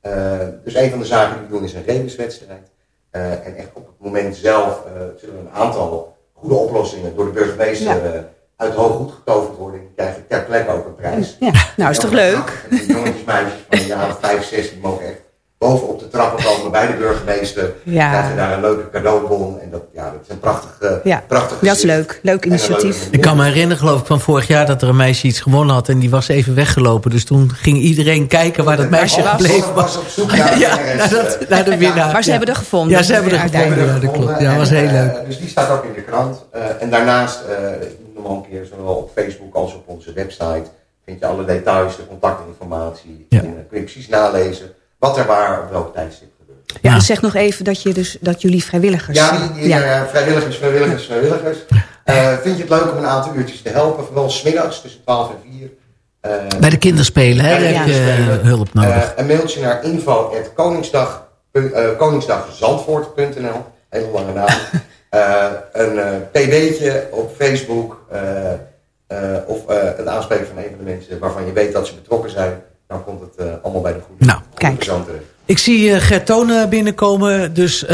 Eh, dus een van de zaken die we doen is een rebuswedstrijd. Eh, en echt op het moment zelf eh, zullen er een aantal goede oplossingen door de burgemeester Ja. Uit de hoog goed getoverd worden. Die krijgen ter plekke ook een prijs. Ja, nou is toch leuk? Jongetjes, meisjes van een jaar of 5, 6, die mogen echt boven op de trappen komen bij de burgemeester. Ja. Krijgen daar een leuke cadeaubon. En dat, ja, dat is een prachtig, eh, Ja, prachtig dat is leuk. Leuk initiatief. leuke Ik kan me herinneren, geloof ik, van vorig jaar dat er een meisje iets gewonnen had. En die was even weggelopen. Dus toen ging iedereen kijken waar dat meisje was. gebleven was was. op zoek naar de ja, naar, dat, naar de winnaar. Maar ze ja. hebben er gevonden. Ja, ze hebben er gevonden. Ja, dat klopt. Ja, was heel eh, leuk. dus die staat ook in de krant. Eh, en daarnaast, eh nog een keer, zowel op Facebook als op onze website, vind je alle details, de contactinformatie. Ja. En, eh, kun je precies nalezen wat er waar op welk tijdstip gebeurt. Ja, zeg nog even dat, je dus, dat jullie vrijwilligers... Ja, die, die, eh, vrijwilligers, vrijwilligers, vrijwilligers. Eh, vind je het leuk om een aantal uurtjes te helpen? Vooral smiddags tussen 12 en 4. Eh, Bij de kinderspelen, hè, heb je hulp nodig. Eh, een mailtje naar info.koningsdag, uh, koningsdagzandvoort.nl. Hele lange naam. Eh, een eh, pb'tje op Facebook. eh, eh, of eh, het aanspreken van een van de mensen waarvan je weet dat ze betrokken zijn. Dan komt het eh, allemaal bij de goede, Nou, kijk. persoon terecht. Ik zie uh, Gert Tonen binnenkomen. Dus uh,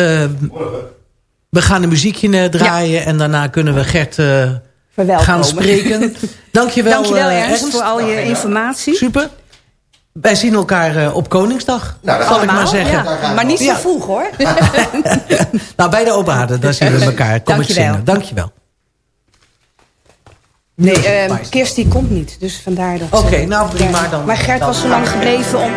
we gaan een muziekje uh, draaien. En daarna kunnen we Gert uh, gaan spreken. Dankjewel, Dankjewel uh, Ernst, voor al je informatie. Super. Wij zien elkaar uh, op Koningsdag, nou, zal ik maar zeggen. Ja, maar niet zo vroeg hoor. nou, bij de open haarden, daar zien we elkaar. Kom Dankjewel. ik zingen. Dankjewel. Nee, uh, Kirsty komt niet, dus vandaar dat... Oké, okay, nou prima dan. Maar Gert was zo lang gebleven om...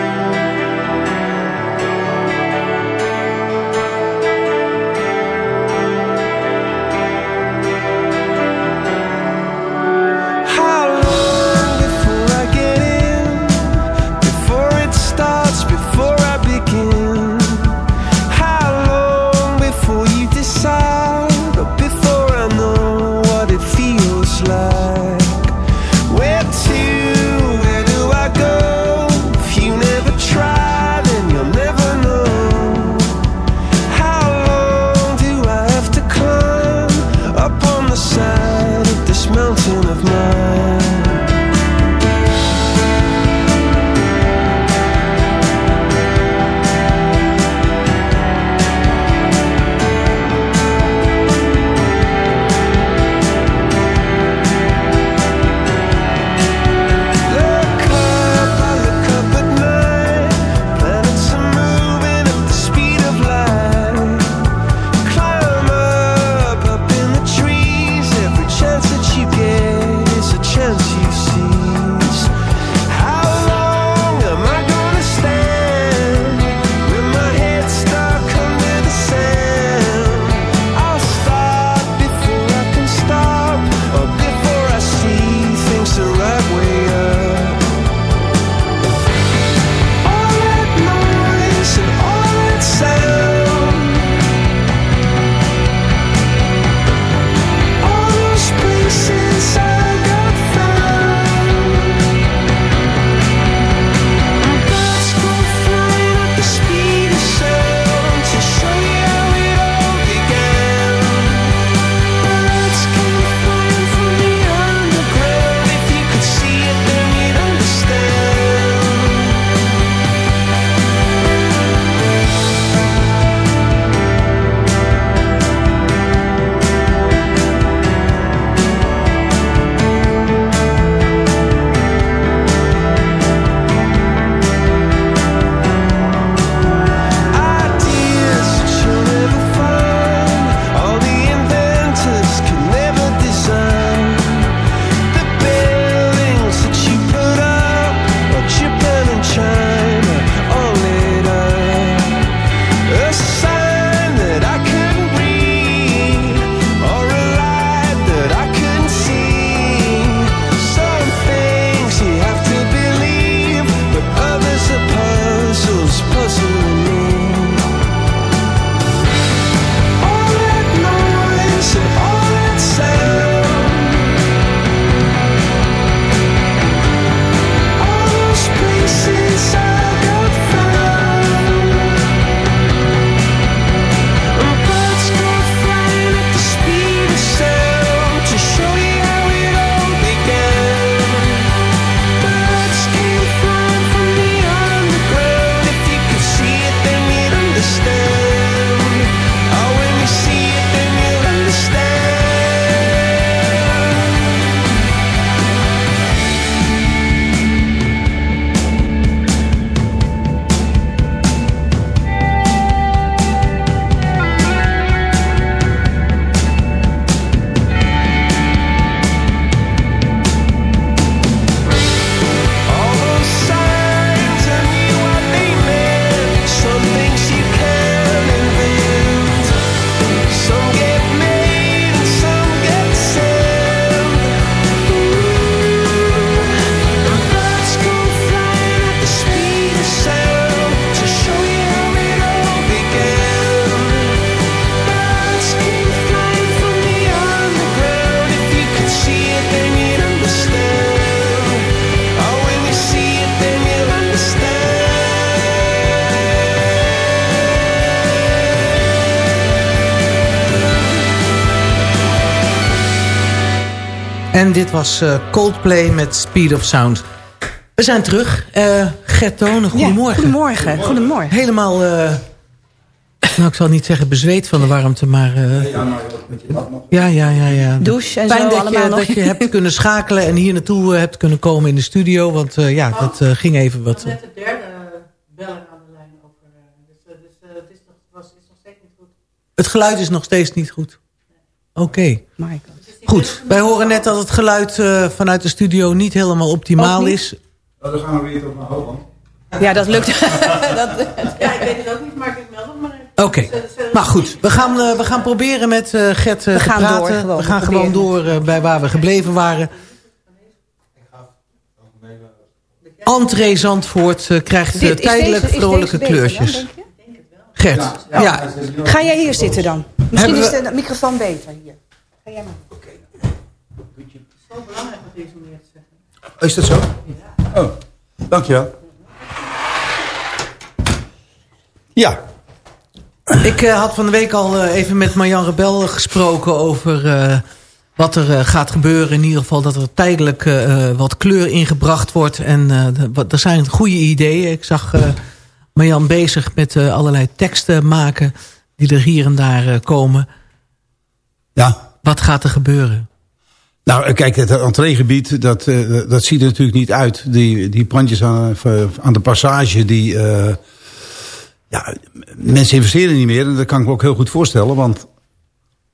dit was eh, Coldplay met Speed of Sound. We zijn terug. Uh, Gert Tonen, goedemorgen. goedemorgen. Goedemorgen. Helemaal, uh, nou ik zal niet zeggen bezweet van de warmte, maar... Uh, ja, ja, ja, ja. Douche en Fijn zo dat allemaal je, nog. dat je hebt kunnen schakelen en hier naartoe hebt kunnen komen in de studio. Want ja, dat ging even wat... Net de derde beller aan de lijn over. Dus, dus het is nog, was, is nog steeds niet goed. Het geluid is nog steeds niet goed. Oké. Michael. Goed, wij horen net dat het geluid uh, vanuit de studio niet helemaal optimaal niet? is. Nou, dan gaan we weer tot naar Holland. Ja, dat lukt. dat, Ja, ik weet het ook niet, maar ik meld het maar even. Oké, maar goed. We gaan, uh, we gaan proberen met uh, Gert uh, We te gaan praten. door, gewoon. we gaan We gewoon door bij waar we gebleven waren. Entree Zandvoort krijgt Dit- tijdelijk deze- vrolijke deze beter dan, kleurtjes. denk je? Gert, ja. Ga jij hier zitten dan? Misschien Hebben is de microfoon beter hier. Ga jij maar. Belangrijk om deze manier te zeggen. Is dat zo? Oh, dankjewel. Ja, Ik eh, had van de week al eh, even met Marjan Rebel gesproken over eh, wat er eh, gaat gebeuren. In ieder geval dat er tijdelijk wat kleur ingebracht wordt. En eh, wat- er zijn goede ideeën. Ik zag eh, Marjan bezig met eh, allerlei teksten maken die er hier en daar eh, komen. ja. Wat gaat er gebeuren? Nou, eh, kijk, het entreegebied, dat, eh, dat ziet er natuurlijk niet uit. Die, die pandjes aan, eh, aan de passage, die... ja, mensen investeren niet meer. En dat kan ik me ook heel goed voorstellen. Want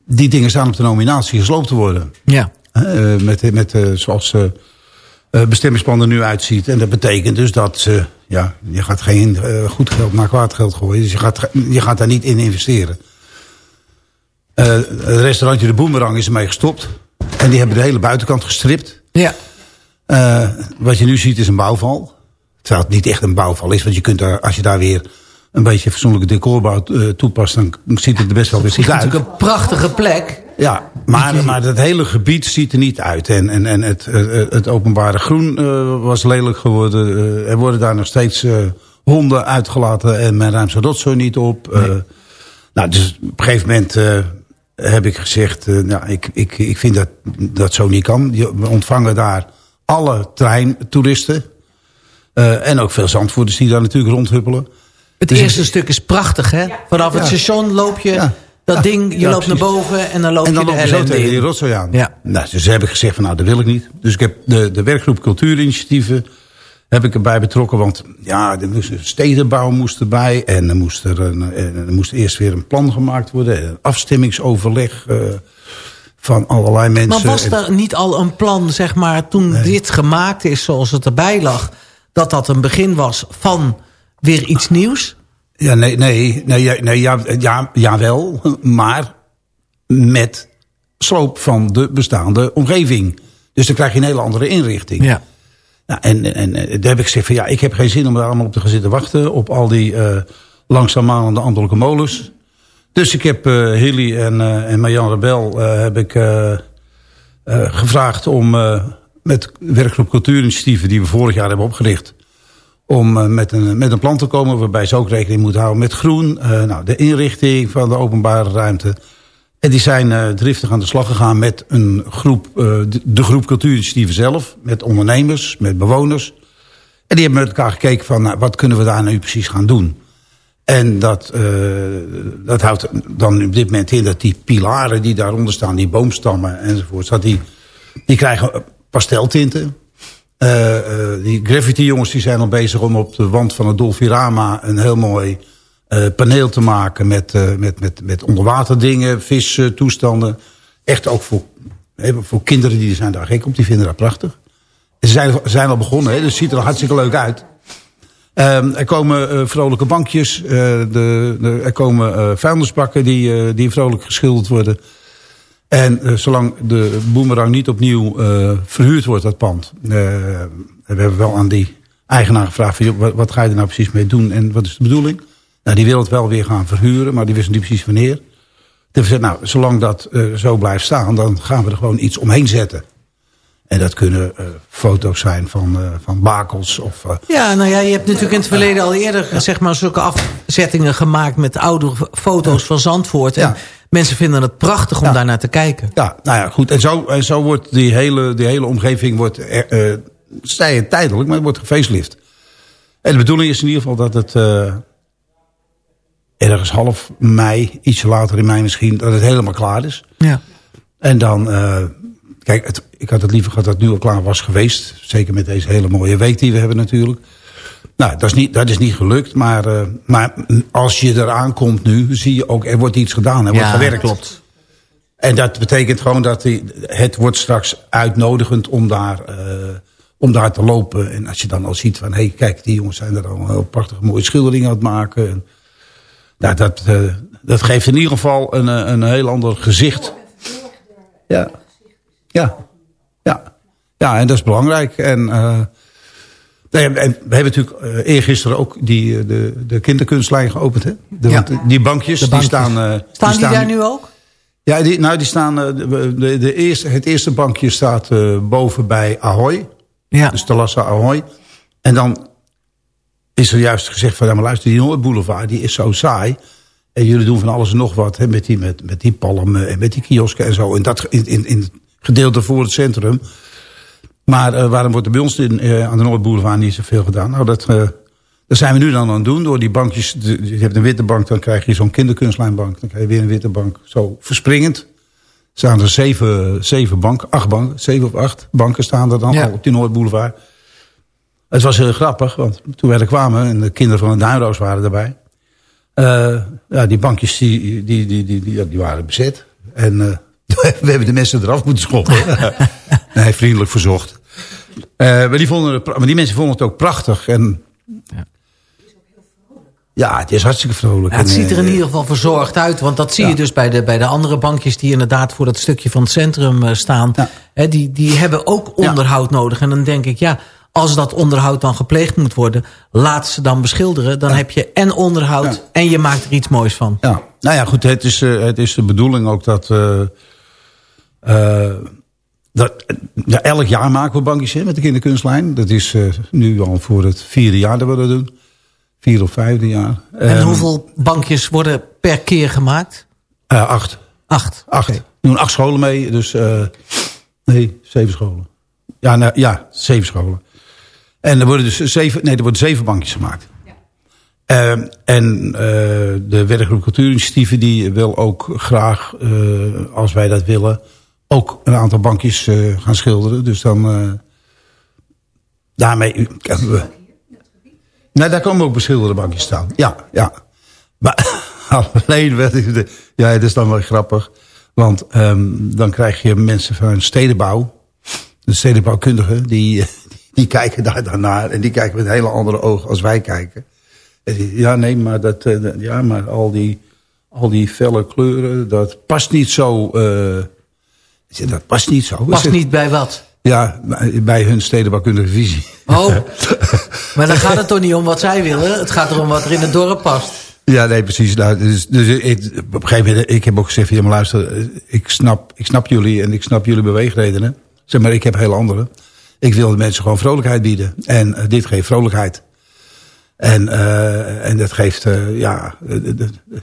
die dingen staan op de nominatie gesloopt te worden. Ja. Met, met, zoals bestemmingsplan er nu uitziet. En dat betekent dus dat ze, ja, je gaat geen goed geld naar kwaad geld gooien. Dus je gaat, je gaat daar niet in investeren. Het restaurantje De Boemerang is ermee gestopt. En die hebben de hele buitenkant gestript. Ja. Eh, wat je nu ziet is een bouwval. Terwijl het niet echt een bouwval is. Want je kunt daar, als je daar weer een beetje fatsoenlijke decorbouw eh, toepast... dan ziet het er best wel weer Het is uit. natuurlijk een prachtige plek. Ja, maar, maar dat hele gebied ziet er niet uit. En, en, en het, het, het openbare groen eh, was lelijk geworden. Eh, er worden daar nog steeds eh, honden uitgelaten en men ruimt zijn rotzooi niet op. Eh, nou, dus op een gegeven moment eh, heb ik gezegd... eh, nou, ik, ik, ik vind dat dat zo niet kan. We ontvangen daar alle treintoeristen. eh, en ook veel zandvoerders die daar natuurlijk rondhuppelen. Het Dus eerste stuk is prachtig, hè? Vanaf het station loop je Ja. dat Ja. ding, je Ja, loopt naar boven en dan loop en dan je de loop je tegen die in. rotzooi aan. Ja. Nou, dus heb ik gezegd van nou, dat wil ik niet. Dus ik heb de, de werkgroep cultuurinitiatieven heb ik erbij betrokken. Want ja, er moest, stedenbouw moest erbij. En er moest, er, een, en er moest eerst weer een plan gemaakt worden. Een afstemmingsoverleg eh, van allerlei mensen. Maar was er niet al een plan, zeg maar, toen dit gemaakt is zoals het erbij lag... dat dat een begin was van weer iets nieuws? Ja, nee, nee, nee, ja, nee ja, ja, jawel. Maar met sloop van de bestaande omgeving. Dus dan krijg je een hele andere inrichting. Ja. Nou, en, en eh, daar heb ik gezegd van ja, ik heb geen zin om daar allemaal op te gaan zitten wachten. Op al die eh langzaamanende ambtelijke molens. Dus ik heb eh Hilly en, eh en Marjan Rebel heb ik gevraagd om met werkgroep cultuurinitiatieven die we vorig jaar hebben opgericht. Om met, een, met een plan te komen waarbij ze ook rekening moeten houden met groen. nou, de inrichting van de openbare ruimte. En die zijn eh, driftig aan de slag gegaan met een groep, eh, de, groep cultuurinitiatieven zelf. Met ondernemers, met bewoners. En die hebben met elkaar gekeken van nou, wat kunnen we daar nu precies gaan doen. En dat, eh, dat houdt dan op dit moment in dat die pilaren die daaronder staan, die boomstammen enzovoort, dat die, die krijgen pasteltinten. Die graffiti jongens die zijn al bezig om op de wand van het Dolfirama een heel mooi paneel te maken met, eh, met, met, met onderwaterdingen, vistoestanden. Echt ook voor, voor kinderen die er zijn daar gek op, die vinden dat prachtig. Ze zijn, zijn al begonnen, hè, dus het ziet er al hartstikke leuk uit. Ehm, er komen eh, vrolijke bankjes, eh, de, er komen eh vuilnisbakken die, eh, die vrolijk geschilderd worden. En eh, zolang de boemerang niet opnieuw eh, verhuurd wordt, dat pand. eh, we hebben wel aan die eigenaar gevraagd, van, wat, wat ga je er nou precies mee doen en wat is de bedoeling? Nou, die wil het wel weer gaan verhuren, maar die wist niet precies wanneer. We zeiden, nou, zolang dat eh, zo blijft staan, dan gaan we er gewoon iets omheen zetten. En dat kunnen eh, foto's zijn van, eh, van bakels of... Ja, nou ja, je hebt natuurlijk in het verleden al eerder zeg maar, zulke afzettingen gemaakt met oude foto's van Zandvoort. En mensen vinden het prachtig om daarnaar te kijken. Ja, nou ja, goed. En zo, en zo wordt die hele, die hele omgeving wordt, zij het tijdelijk, maar het wordt gefacelift. En de bedoeling is in ieder geval dat het ergens half mei, iets later in mei misschien, dat het helemaal klaar is. Ja. En dan, eh, kijk, het, ik had het liever gehad dat het nu al klaar was geweest. Zeker met deze hele mooie week die we hebben natuurlijk. Nou, dat is niet, dat is niet gelukt. Maar, eh, maar als je eraan komt nu, zie je ook, er wordt iets gedaan. Er wordt gewerkt. klopt. En dat betekent gewoon dat die, het wordt straks uitnodigend om daar, eh, om daar te lopen. En als je dan al ziet van, hé, hey, kijk, die jongens zijn er al heel prachtige mooie schilderingen aan het maken. En, nou, dat, eh, dat geeft in ieder geval een, eh, een heel ander gezicht. Ja, ja, ja. Ja, en dat is belangrijk. En, eh, nee, en we hebben natuurlijk eergisteren ook die, de, de kinderkunstlijn geopend. Hè? De, Ja. die bankjes, De bankjes. die staan... Staan die daar nu ook? ja, die, nou, die staan, de, de, de eerste, het eerste bankje staat boven bij Ahoy. Ja. Dus Talassa Ahoy. En dan is er juist gezegd van, ja, maar luister, die Noordboulevard, die is zo saai. En jullie doen van alles en nog wat, hè, met, die, met, met die palmen en met die kiosken en zo. En dat in, in, in het gedeelte voor het centrum. Maar eh, waarom wordt er bij ons in, eh, aan de Noordboulevard niet zoveel gedaan? Nou, dat, eh, dat zijn we nu dan aan het doen. Door die bankjes, je hebt een witte bank, dan krijg je zo'n kinderkunstlijnbank. Dan krijg je weer een witte bank. Zo verspringend staan er zeven, zeven banken, acht banken, zeven of acht banken staan er dan Ja. al op die Noordboulevard. Het was heel grappig, want toen wij er kwamen en de kinderen van de Duinroos waren erbij. eh, ja, die bankjes die, die, die, die, die, die waren bezet. En eh, we hebben de mensen eraf moeten schoppen. nee, vriendelijk verzocht. Eh, maar, die vonden het, maar die mensen vonden het ook prachtig. En, ja, het is hartstikke vrolijk. Ja, het En, ziet er in ieder geval verzorgd uit. Want dat zie je dus bij de, bij de andere bankjes... die inderdaad voor dat stukje van het centrum staan. Hè, die, die hebben ook onderhoud nodig. En dan denk ik, ja, als dat onderhoud dan gepleegd moet worden... laat ze dan beschilderen. Dan heb je en onderhoud en je maakt er iets moois van. Ja, nou ja, goed. Het is, eh, het is de bedoeling ook dat... eh, eh, dat ja, elk jaar maken we bankjes hè, met de kinderkunstlijn. Dat is nu al voor het vierde jaar dat we dat doen. Vier of vijfde jaar. En Ehm, hoeveel bankjes worden per keer gemaakt? acht. Acht. Acht. We doen acht scholen mee. Dus nee, zeven scholen. Ja, nou, ja, zeven scholen. En er worden dus zeven, nee, er worden zeven bankjes gemaakt. Uh, en uh, de werkgroep cultuurinitiatieven die wil ook graag, uh, als wij dat willen, ook een aantal bankjes gaan schilderen. Dus dan daarmee kunnen we... Nee, daar komen ook beschilderde bankjes staan. Ja, ja. Maar alleen, ja, dat is dan wel grappig. Want um, dan krijg je mensen van stedenbouw. De stedenbouwkundigen, die, die kijken daar daarnaar. En die kijken met hele andere ogen als wij kijken. Ja, nee, maar, dat, ja, maar al, die, al die felle kleuren, dat past niet zo. Uh, dat past niet zo. Past niet bij wat? Ja, bij hun stedenbouwkundige visie. Oh, maar dan gaat het toch niet om wat zij willen. Het gaat erom wat er in het dorp past. Ja, nee, precies. Nou, dus, dus ik, op een gegeven moment, ik heb ook gezegd, ja, maar luister, ik snap, ik snap jullie en ik snap jullie beweegredenen. Zeg maar, ik heb heel andere. Ik wil de mensen gewoon vrolijkheid bieden. En uh, dit geeft vrolijkheid. En, uh, en dat geeft, uh, ja,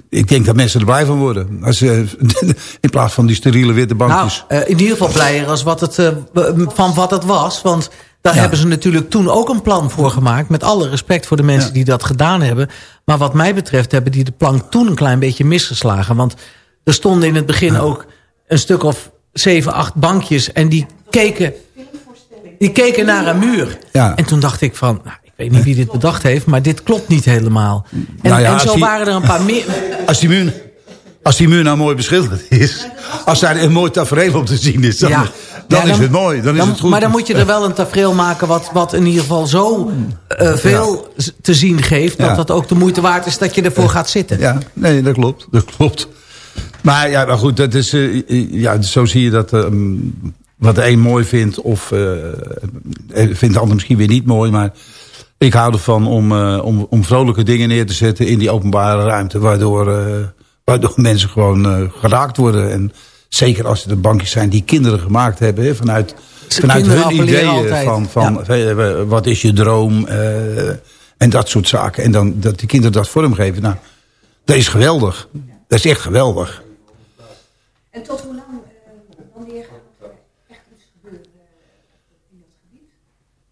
ik denk dat mensen er blij van worden. Als, in plaats van die steriele witte bankjes. Nou, in ieder geval blijer als wat het, van wat het was. Want daar ja. hebben ze natuurlijk toen ook een plan voor gemaakt. Met alle respect voor de mensen ja. die dat gedaan hebben. Maar wat mij betreft hebben die de plank toen een klein beetje misgeslagen. Want er stonden in het begin ja. ook een stuk of zeven, acht bankjes. En die keken, die keken naar een muur. En toen dacht ik van... Nou, ik weet niet wie dit bedacht heeft, maar dit klopt niet helemaal. En, nou en zo die, waren er een paar meer... Als die muur, als die muur nou mooi beschilderd is... als daar een mooi tafereel op te zien is... dan, ja. dan, is het mooi, dan, dan, is het goed. Maar dan moet je er wel een tafereel maken... wat, wat in ieder geval zo uh, veel te zien geeft... dat dat ook de moeite waard is dat je ervoor gaat zitten. Ja, nee, dat klopt. Dat klopt. Maar ja, maar goed, dat is, uh, ja, zo zie je dat... Um, wat de een mooi vindt... of uh, vindt de ander misschien weer niet mooi... maar ik hou ervan om, uh, om, om vrolijke dingen neer te zetten in die openbare ruimte. Waardoor, uh, waardoor mensen gewoon uh, geraakt worden. En zeker als het de bankjes zijn die kinderen gemaakt hebben. Hè, vanuit vanuit hun ideeën altijd. van, van eh, wat is je droom eh, en dat soort zaken. En dan dat die kinderen dat vormgeven. Nou, dat is geweldig. Dat is echt geweldig. En tot hoe lang, wanneer gaat er echt iets gebeuren?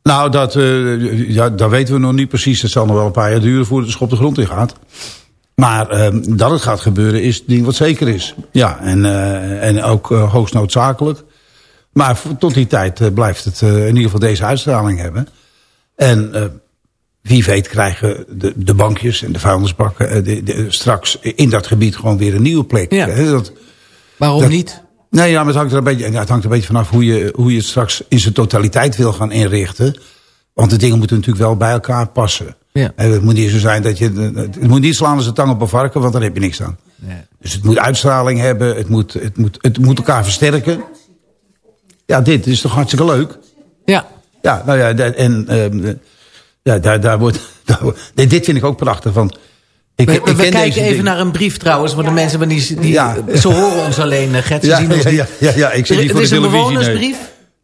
Nou, dat, eh, ja, dat weten we nog niet precies. Het zal nog wel een paar jaar duren voordat de schop de grond in gaat. Maar eh, dat het gaat gebeuren is het ding wat zeker is. Ja, en, eh, en ook eh, hoogst noodzakelijk. Maar tot die tijd blijft het in ieder geval deze uitstraling hebben. En wie weet krijgen de, de bankjes en de vuilnisbakken de, de- straks in dat gebied gewoon weer een nieuwe plek. Hè, dat, Waarom dat- niet? Nee, ja, maar het hangt er een beetje, ja, het hangt er een beetje vanaf hoe je, hoe je het straks in zijn totaliteit wil gaan inrichten. Want de dingen moeten natuurlijk wel bij elkaar passen. Ja. En het moet niet zo zijn dat je... Het moet niet slaan als een tang op een varken, want daar heb je niks aan. Dus het moet uitstraling hebben, het moet, het moet, het moet elkaar versterken. Ja, dit is toch hartstikke leuk? Ja. Ja, nou ja, en ehm, ja, daar, daar wordt... Daar, dit vind ik ook prachtig, want... Ik, We, ik we ken kijken even dingen. naar een brief trouwens. Want de mensen van die, die Ja. ze horen ons alleen. Gert, ze Ja, zien ons ja, niet. ja, ja, ja, ik zit Er- niet voor Het de is een televisie, nee. bewonersbrief.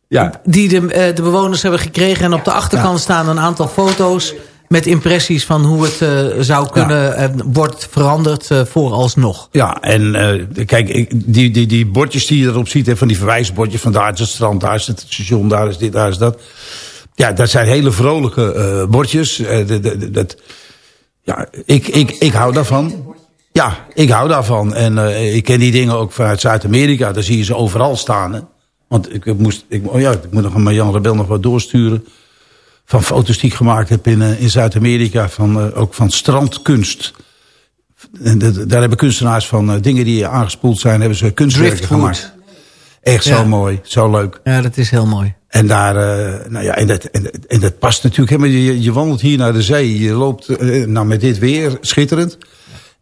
Ja. Die de, eh, de bewoners hebben gekregen. En op de achterkant staan een aantal foto's. Met impressies van hoe het eh, zou kunnen. wordt veranderd eh, vooralsnog. Ja, en eh, kijk, ik, die, die, die bordjes die je erop ziet, hè, van die verwijsbordjes, van daar is het strand, daar is het station, daar is dit, daar is dat. Ja, dat zijn hele vrolijke eh, bordjes. Eh, dat, ja, ik, ik, ik hou daarvan. Ja, ik hou daarvan. En eh, ik ken die dingen ook vanuit Zuid-Amerika. Daar zie je ze overal staan. Hè. Want ik moest, ik, oh ja, ik moet nog aan Jan Rebel nog wat doorsturen. Van foto's die ik gemaakt heb in, eh, in Zuid-Amerika. Van, eh, ook van strandkunst. En de- daar hebben kunstenaars van dingen die aangespoeld zijn, hebben ze kunstwerken Driftwood. gemaakt. Echt zo mooi, zo leuk. Ja, dat is heel mooi. En daar, eh, nou ja, en dat, en, en dat past natuurlijk. Je, je wandelt hier naar de zee, je loopt, eh, nou met dit weer, schitterend.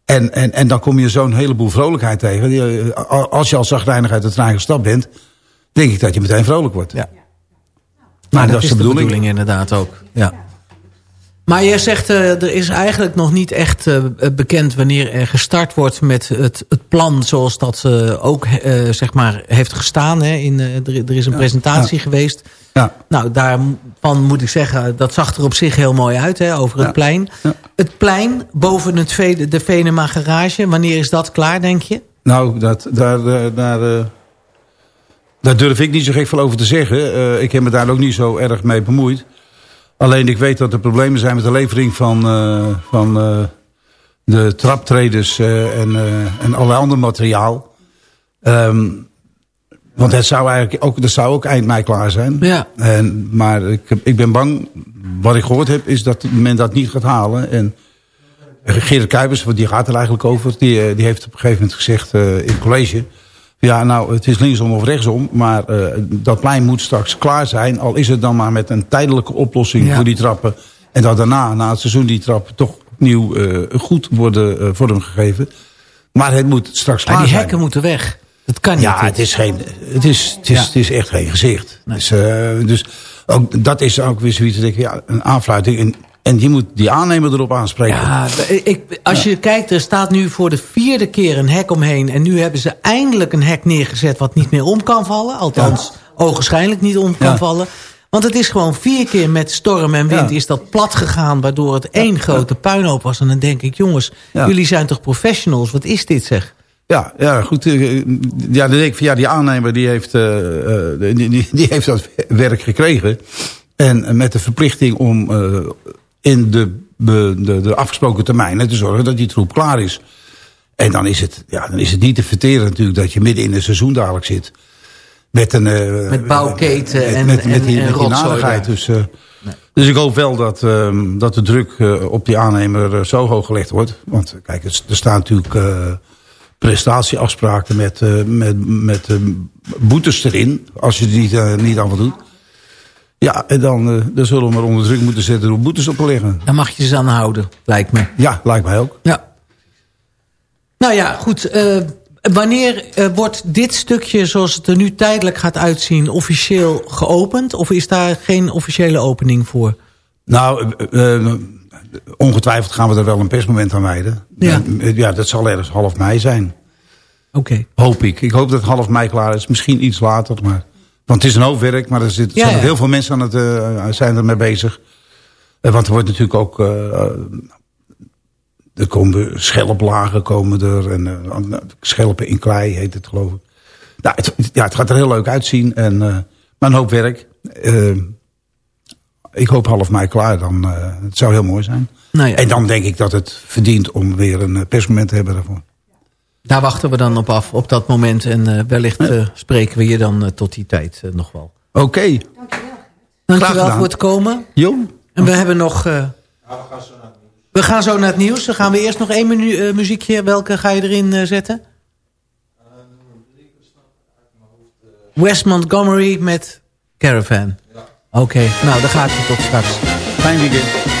En, en, en dan kom je zo'n heleboel vrolijkheid tegen. Die, eh, Als je al zagrijnig uit de trein gestapt bent, denk ik dat je meteen vrolijk wordt. Ja. Maar Ja, dat, is de bedoeling. inderdaad ook. Ja. Maar jij zegt, eh, er is eigenlijk nog niet echt eh, bekend wanneer er gestart wordt met het, het plan zoals dat eh, ook zeg maar heeft gestaan. Hè? In, er, is een presentatie ja. geweest. Ja. Nou, daarvan moet ik zeggen, dat zag er op zich heel mooi uit hè, over het Ja. plein. Het plein boven het Ve- de Venema garage, wanneer is dat klaar denk je? Nou, dat, daar, daar, daar durf ik niet zo gek veel over te zeggen. Ik heb me daar ook niet zo erg mee bemoeid. Alleen ik weet dat er problemen zijn met de levering van, eh, van eh, de traptreders eh, en, en allerlei ander materiaal. Ehm, want het zou eigenlijk ook, dat zou ook eind mei klaar zijn. Ja. En, maar ik, ik ben bang, wat ik gehoord heb, is dat men dat niet gaat halen. En Gerrit Kuipers, want die gaat er eigenlijk over, die, die heeft op een gegeven moment gezegd in het college. Ja, nou, het is linksom of rechtsom, maar eh, dat plein moet straks klaar zijn. Al is het dan maar met een tijdelijke oplossing Ja. voor die trappen. En dat daarna, na het seizoen, die trappen toch opnieuw eh, goed worden eh, vormgegeven. Maar het moet straks klaar Maar die zijn. hekken moeten weg. Dat kan niet. Ja, het is, geen, het is, het is, Ja. het is echt geen gezicht. Dus, dus ook, dat is ook weer zoiets. dat ik, Ja, een aanfluiting. En, en die moet die aannemer erop aanspreken. Ja, ik, als je kijkt, er staat nu voor de vierde keer een hek omheen. En nu hebben ze eindelijk een hek neergezet wat niet meer om kan vallen. Althans, ogenschijnlijk niet om kan Ja. vallen. Want het is gewoon vier keer met storm en wind Ja. is dat plat gegaan. Waardoor het één grote puinhoop was. En dan denk ik, jongens, Ja. jullie zijn toch professionals? Wat is dit zeg? Ja, ja goed. eh, Ja, dan denk ik van ja, die aannemer die heeft, eh, eh, die, die, die heeft dat werk gekregen. En met de verplichting om in de, de, de, afgesproken termijnen te zorgen dat die troep klaar is. En dan is het, ja, dan is het niet te verteren natuurlijk dat je midden in het seizoen dadelijk zit. Met een... eh, Met bouwketen en- met, met, en- die, en met die. Dus, eh, dus ik hoop wel dat, ehm, dat de druk eh, op die aannemer zo hoog gelegd wordt. Want kijk, er staan natuurlijk prestatieafspraken met, met, met boetes erin. Als je die niet, niet aan doet. Ja, en dan, eh, dan zullen we maar onder druk moeten zetten door boetes op te leggen. Daar mag je ze aan houden, lijkt me. Ja, lijkt mij ook. Ja. Nou ja, goed. eh, wanneer eh, wordt dit stukje, zoals het er nu tijdelijk gaat uitzien, officieel geopend? Of is daar geen officiële opening voor? Nou, ongetwijfeld gaan we er wel een persmoment aan wijden. Ja. Ja, dat zal ergens half mei zijn. Oké. Hoop ik. Ik hoop dat half mei klaar is. Misschien iets later, maar Want het is een hoop werk, maar er zit, Ja, zijn ja. heel veel mensen aan het, eh, zijn ermee bezig. Eh, want er wordt natuurlijk ook... eh, er komen schelplagen komen er. En schelpen in klei heet het geloof ik. Nou, het, ja, het gaat er heel leuk uitzien. En, maar een hoop werk. Ik hoop half mei klaar. Dan, het zou heel mooi zijn. Nou ja. En dan denk ik dat het verdient om weer een persmoment te hebben daarvoor. Daar wachten we dan op af, op dat moment. En eh, wellicht eh, spreken we je dan eh, tot die tijd nog wel. Oké. Dankjewel gedaan. voor het komen. Jo. En we hebben nog... eh, we gaan zo naar het nieuws. Dan gaan we eerst nog één menu, eh, muziekje. Welke ga je erin eh, zetten? West Montgomery met Caravan. Oké, nou dan gaat het tot straks. Fijn weekend.